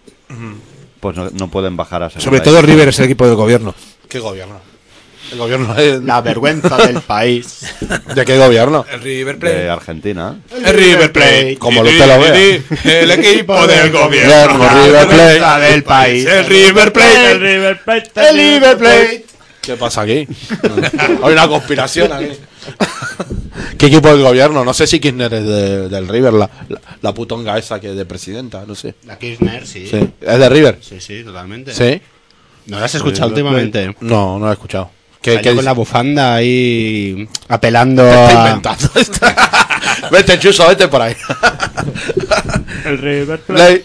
pues no, no pueden bajar a segunda. Sobre todo River es el equipo del gobierno. ¿Qué gobierno? El gobierno es- La vergüenza del país. ¿De qué gobierno? El River de Argentina. El River Plate. Como lo te lo vea. El equipo del gobierno. River Plate. vergüenza del país. El River El Plate. River Plate. El River Plate. ¿Qué pasa aquí? Hay una conspiración aquí. ¿Qué equipo del gobierno? No sé si Kirchner es de- del River, la, la, la putonga esa que es de presidenta, no sé. La Kirchner, sí. Sí. ¿Es de River? Sí, sí, totalmente. Sí. ¿No la has escuchado últimamente? No, no lo he escuchado. ¿Qué, Salió qué con la bufanda ahí apelando a... vete, Chuso, vete por ahí. El River Plate. Play.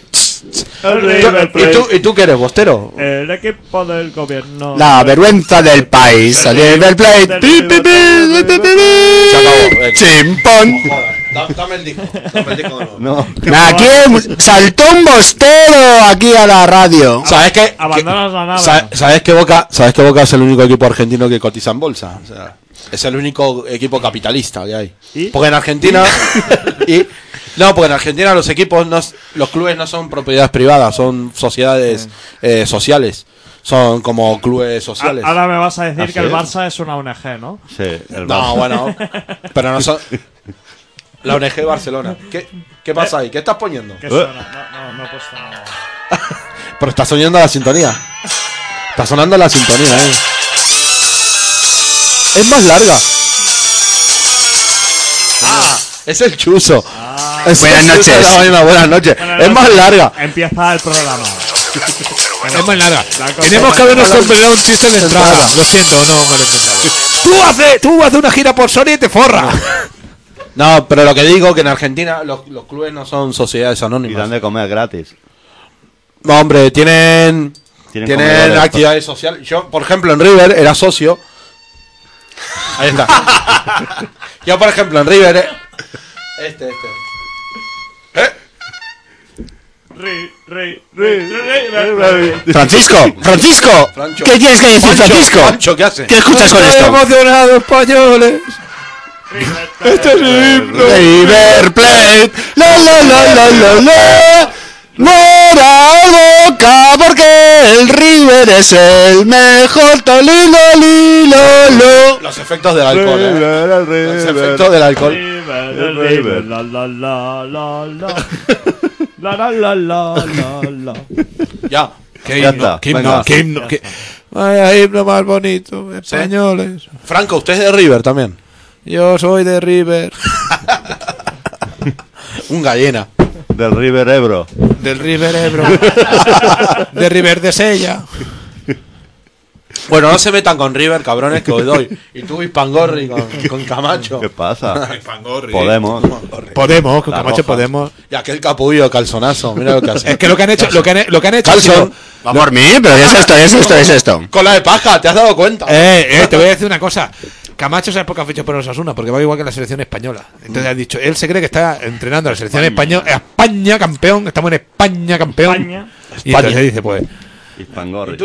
El River ¿Y tú. ¿Y tú qué eres, bostero? El equipo del gobierno. La vergüenza del país. El River Plate. Se acabó. Chimpón. Dame el disco. Dame el disco de nuevo. No. Aquí saltó un bostero aquí a la radio. ¿Sabes qué? Abandonas la nave. Sa- ¿Sabes que Boca, sabes que Boca es el único equipo argentino que cotiza en bolsa? O sea, es el único equipo capitalista que hay. ¿Y? Porque en Argentina y no, porque en Argentina los equipos no, s- los clubes no son propiedades privadas, son sociedades eh, sociales. Son como clubes sociales. Ahora me vas a decir ¿Ah, que sí? el Barça es una ONG, ¿no? Sí, el No, Barça. bueno, pero no son la ONG Barcelona. ¿Qué, qué pasa ahí? ¿Qué estás poniendo? Suena. No, no, no he puesto nada. Pero está sonando la sintonía. Está sonando la sintonía, eh. Es más larga. Ah, es el chuzo. Es Buenas el chuzo noches. de la mañana, buenas noches. Es más larga. Empieza el programa. Es más larga. Tenemos que habernos comprado un chiste de entrada. Entrada. Lo siento, no me lo he encontrado. Tú haces tú haces una gira por Soria y te forra. No, pero lo que digo que en Argentina los, los clubes no son sociedades Y dan anónimas. de comer gratis. No, hombre, tienen Tienen tienen, actividades sociales. Yo, por ejemplo, en River era socio. Ahí está. Yo, por ejemplo, en River eh, este este. Ri, ri, ri, ri, ri, Francisco, Francisco. Francho. ¿Qué tienes que decir, Francisco? Pancho, ¿qué hace? ¿Qué escuchas con Estoy esto? emocionado, españoles. Este es River Plate. La la la la la la. Mora boca porque el River es el mejor. Tolilo, lilo, lo. Los efectos del alcohol, ¿eh? Los efectos del alcohol. River, River, la la la la la. La la la la la la. Ya. Qué Ya himno, está, qué himno, qué himno, qué- Vaya himno más bonito, españoles. Franco, usted es de River también. Yo soy de River, Un gallina. Del River Ebro. del River Ebro, de River de Sella. Bueno, no se metan con River, cabrones, que os doy. Y tú, Hispangorri, con, con Camacho. ¿Qué pasa? Podemos. Podemos. Podemos, con La Camacho roja. podemos. Y aquel capullo, calzonazo. Mira lo que hace. Es que lo que han hecho, lo que han, lo que han hecho Calzón. sido- Va por mí, pero ¿qué es esto? ¿Qué es esto? ¿Qué es esto? Con la de paja, ¿te has dado cuenta? Eh, eh, te voy a decir una cosa. Camacho sabe por qué ha fichado por los Asuna, porque va igual que la selección española. Entonces ha dicho, él se cree que está entrenando a la selección española, España campeón, estamos en España campeón. España. Y entonces dice, pues, Hispangorri.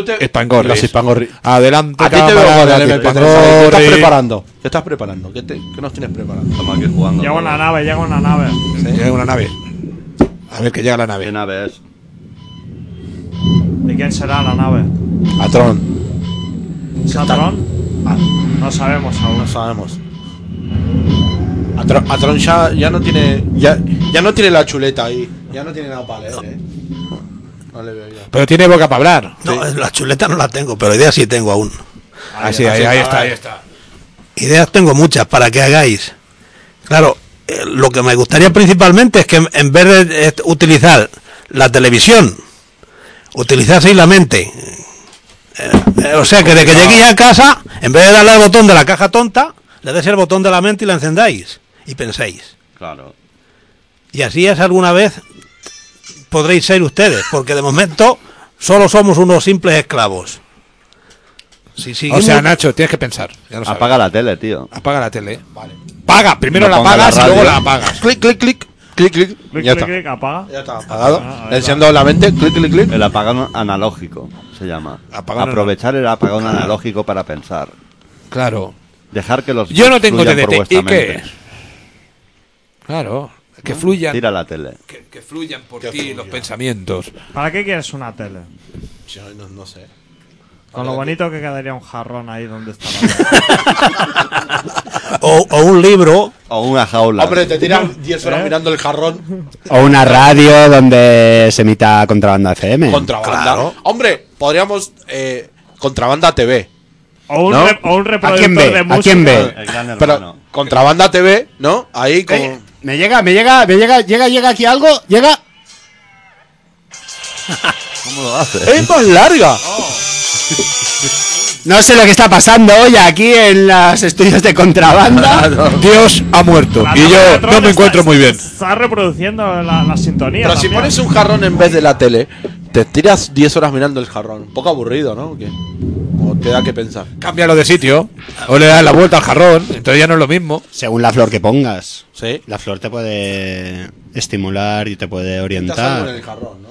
Los Hispangorri. Adelante, A ti te veo cámara, con el MP3 ahí. ¿Qué estás preparando? ¿Qué estás preparando? ¿Qué, te- qué nos tienes preparado? Estamos aquí jugando. Llega una nave, llega una nave. Llega una nave. A ver que llega la ¿Qué nave. nave es? ¿De quién será la nave? Atrón. ¿Satrón? No sabemos aún. no sabemos. Atron, Atron ya, ya no tiene. Ya, ya no tiene la chuleta ahí. Ya no tiene nada para leer, eh. No le veo ya. Pero tiene boca para hablar. No, la chuleta no la tengo, pero ideas sí tengo aún. Ah, sí, ahí, ahí está, ahí está. Ideas tengo muchas para que hagáis. Claro, eh, lo que me gustaría principalmente es que en- en vez de eh, utilizar la televisión, utilizaseis la mente. Eh, eh, o sea, que de que lleguéis a casa, en vez de darle al botón de la caja tonta, le des el botón de la mente y la encendáis. Y penséis. Claro. Y así es alguna vez podréis ser ustedes, porque de momento solo somos unos simples esclavos. Si O seguimos- sea, Nacho, tienes que pensar. Ya lo sabes. Apaga la tele, tío. Apaga la tele. Vale. Paga, primero No la ponga apagas la y luego la apagas. Clic, clic, clic. Clic, clic. Clic, Ya clic, está. clic, apaga. Ya está apagado. Ah, ahí va. Enciendo la mente. Clic, clic, clic. El apagón analógico se llama. Apagón Aprovechar el apagón analógico para pensar. Claro. Dejar que los Yo no tengo fluyan por TDT. vuestra ¿Y qué? mente. Claro. Que fluyan. Tira la tele. Que, que fluyan por ti los pensamientos. ¿Para qué quieres una tele? Yo no, no sé. Con lo bonito que quedaría un jarrón ahí donde está la o, o un libro O una jaula. Hombre, te tiras 10 horas ¿Eh? mirando el jarrón. O una radio donde se emita contrabanda FM. Contrabanda. Claro. Hombre, podríamos. Eh, contrabanda TV. O un, ¿No? re- o un ¿A reproductor quién ve? de ¿A música. quién ve? El Pero contrabanda TV, ¿no? Ahí como. Eh, me llega, me llega, me llega, llega, llega aquí algo, llega. ¿Cómo lo hace? ¡Es más larga! No sé lo que está pasando hoy aquí en los estudios de contrabanda. Dios ha muerto. La Y yo no me está- encuentro muy bien. Está reproduciendo la, la sintonía. Pero si pones un jarrón en vez de la tele, te tiras 10 horas mirando el jarrón. Un poco aburrido, ¿no? ¿O qué? O te da que pensar. Cámbialo de sitio. O le das la vuelta al jarrón. Entonces ya no es lo mismo. Según la flor que pongas. Sí. La flor te puede estimular y te puede Estás algo en orientar. el jarrón, ¿no?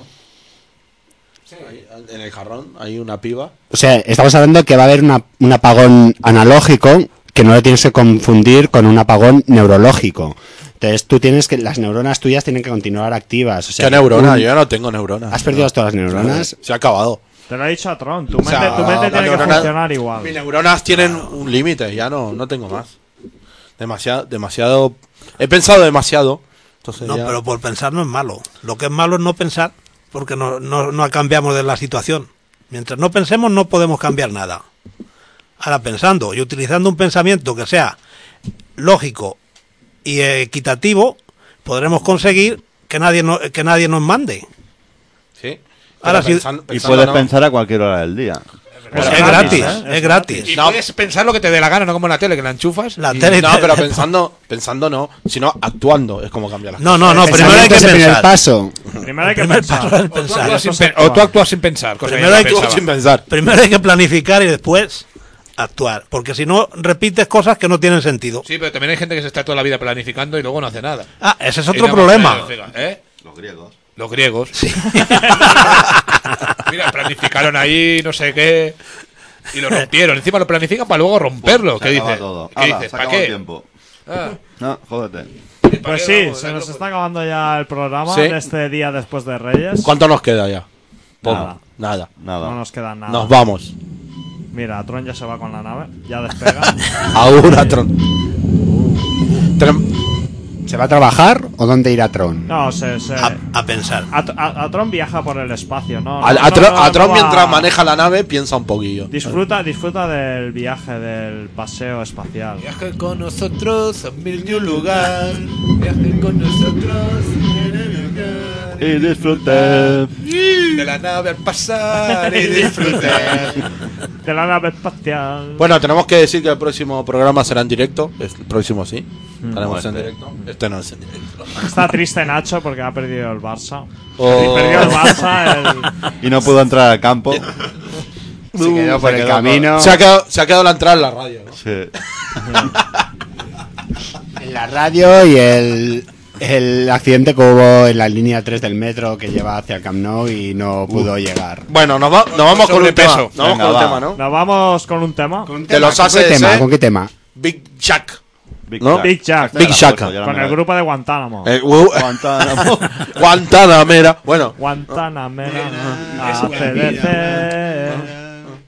Ahí, en el jarrón hay una piba. O sea, estamos hablando que va a haber una- un apagón analógico que no lo tienes que confundir con un apagón neurológico. Entonces tú tienes que, las neuronas tuyas tienen que continuar activas. O sea, ¿Qué neurona? un- Yo ya no tengo neuronas. ¿Has perdido todas las neuronas? Se ha acabado. Te lo ha dicho a Tron. Tu O mente, sea, tu mente las tiene que funcionar igual. Mis neuronas tienen un límite, ya no, no tengo más. Demasiado, demasiado. He pensado demasiado. Entonces No, ya- pero por pensar no es malo. Lo que es malo es no pensar, porque no, no, no cambiamos de la situación. Mientras no pensemos, no podemos cambiar nada. Ahora, pensando y utilizando un pensamiento que sea lógico y equitativo, podremos conseguir que nadie, no- que nadie nos mande. Sí. Ahora sí- Y puedes no. pensar a cualquier hora del día. Es gratis, ¿eh? es gratis. Y No. puedes pensar lo que te dé la gana, no como en la tele, que la enchufas. La tele- No, pero pensando, pensando no, sino actuando es como cambia las No, no, no, El primero hay que es el pensar. paso. Primero hay que Primer pensar. paso es O tú, pensar. sin, pe- o tú actúas sin pensar. cosa Primero hay que- cosas. pensaba. sin pensar. Primero hay que planificar y después actuar, porque si no repites cosas que no tienen sentido. Sí, pero también hay gente que se está toda la vida planificando y luego no hace nada. Ah, ese es otro problema. ¿eh? Los griegos. Los griegos. Mira, planificaron ahí no sé qué y lo rompieron. Encima lo planifican para luego romperlo. ¿Qué dices? ¿Qué Hala, dices? ¿Para qué? tiempo. Ah, No, jódete. ¿Para Pues sí, se nos no- está acabando ya el programa Sí. de este día después de Reyes. ¿Cuánto nos queda ya? Poco. Nada. Nada. Nada. No nos queda nada. Nos vamos. Mira, Tron ya se va con la nave, ya despega. Ahora, Tron. Tenem- ¿Se va a trabajar o dónde irá Tron? No, se, se- A, a pensar. a, a- a Tron viaja por el espacio, ¿no? Tron, no, a Tron mientras maneja la nave piensa un poquillo. Disfruta, disfruta del viaje, del paseo espacial. Viaje con nosotros a mil y un lugar. Viaje con nosotros Y disfrute. de la nave al pasar y disfrute. De la nave espacial. Bueno, tenemos que decir que el próximo programa será en directo. El próximo sí. Estaremos en Este. directo. Este no es en directo. Está triste Nacho porque ha perdido el Barça. Oh. Y perdió el Barça. el- Y no pudo entrar al campo. Se quedó por Se el quedó camino. Se ha, quedado, se ha quedado la entrada en la radio. ¿no? Sí. En la radio y el, el accidente que hubo en la línea 3 del metro que lleva hacia el Camp Nou y no pudo llegar. Bueno, nos, va- nos vamos con un tema. Sobrepeso. Nos vamos con un va. tema, ¿no? Nos vamos con un tema. ¿Con De los ¿Con qué tema? ¿Con qué tema? Big Jack. Big ¿No? Jack. Big Jack. Big Jack. Con el grupo de Guantánamo. Eh, uh, Guantánamo. Guantanamera. Bueno, Guantánamera. ACDC.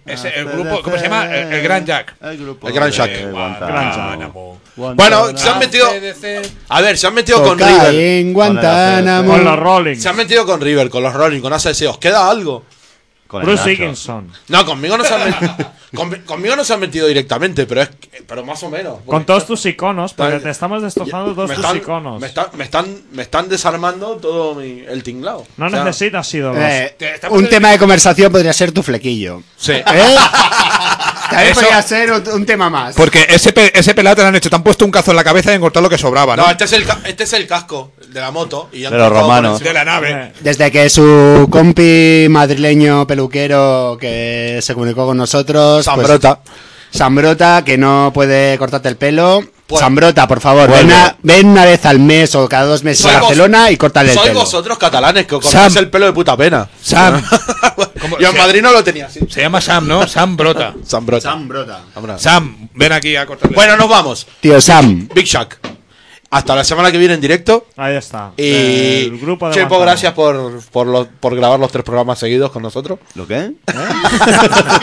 Ese, el grupo, ¿cómo se llama? El, el Gran Jack. El grupo El Gran de Jack. Guantánamo. bueno, se han metido. A ver, se han metido con River. en Guantánamo. Con los Rolling. Se han metido con River, con los Rolling, con ACS. ¿Os queda algo? Con Bruce. Dickinson. No, conmigo no se han metido. conmigo no se han metido directamente, pero es que- pero más o menos. Con todos tus iconos, porque Está- te estamos destrozando todos tus iconos. me, están, me, están, me están desarmando todo mi- el tinglado. No O sea, necesitas ídolos. Eh, un tema de conversación podría ser tu flequillo. Sí. ¿Eh? También Eso- podría ser un, tema más. Porque ese, pe- ese pelado te lo han hecho, te han puesto un cazo en la cabeza y han cortado lo que sobraba, ¿no? No, este es, el, ca- este es el casco de la moto. Y han De los romanos. de la nave. Desde que su compi madrileño peluquero que se comunicó con nosotros. pues, Zambrota. Sambrota, que no puede cortarte el pelo. Pues- Sambrota, por favor, ven, a- ven una vez al mes o cada dos meses Soy a vos- Barcelona y córtale el Sois pelo. vosotros catalanes que os cortáis Sam. el pelo de puta pena. Sam. ¿Cómo- Yo en se- Madrid no lo tenía así. Se llama Sam, ¿no? Sam Brota. Zambrota. Sambrota. Zambrota. Sam, ven aquí a cortarle. Bueno, nos vamos. Tío Sam. Big Shack. Hasta la semana que viene en directo. ahí está. Y El grupo de Chepo, gracias por, por, lo- por grabar los tres programas seguidos con nosotros. ¿Lo qué? ¿Qué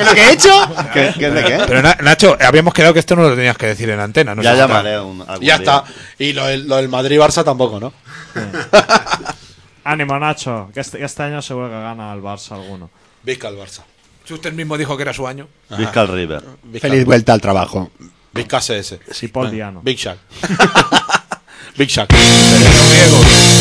es lo que he hecho? ¿Qué, qué de qué? Pero Na- Nacho, habíamos quedado que esto no lo tenías que decir en antena. No ya sé. llamaré un, algún Y ya día. está. Y lo, del- lo del Madrid-Barça tampoco, ¿no? Ánimo, Nacho. Que este, que este año seguro que gana el Barça alguno. Vizca el Barça. Usted mismo dijo que era su año. Vizca River. Vizca, Feliz vuelta al trabajo. Vizca CS. Y Paul Diano. Big Shaq. Cerebro griego.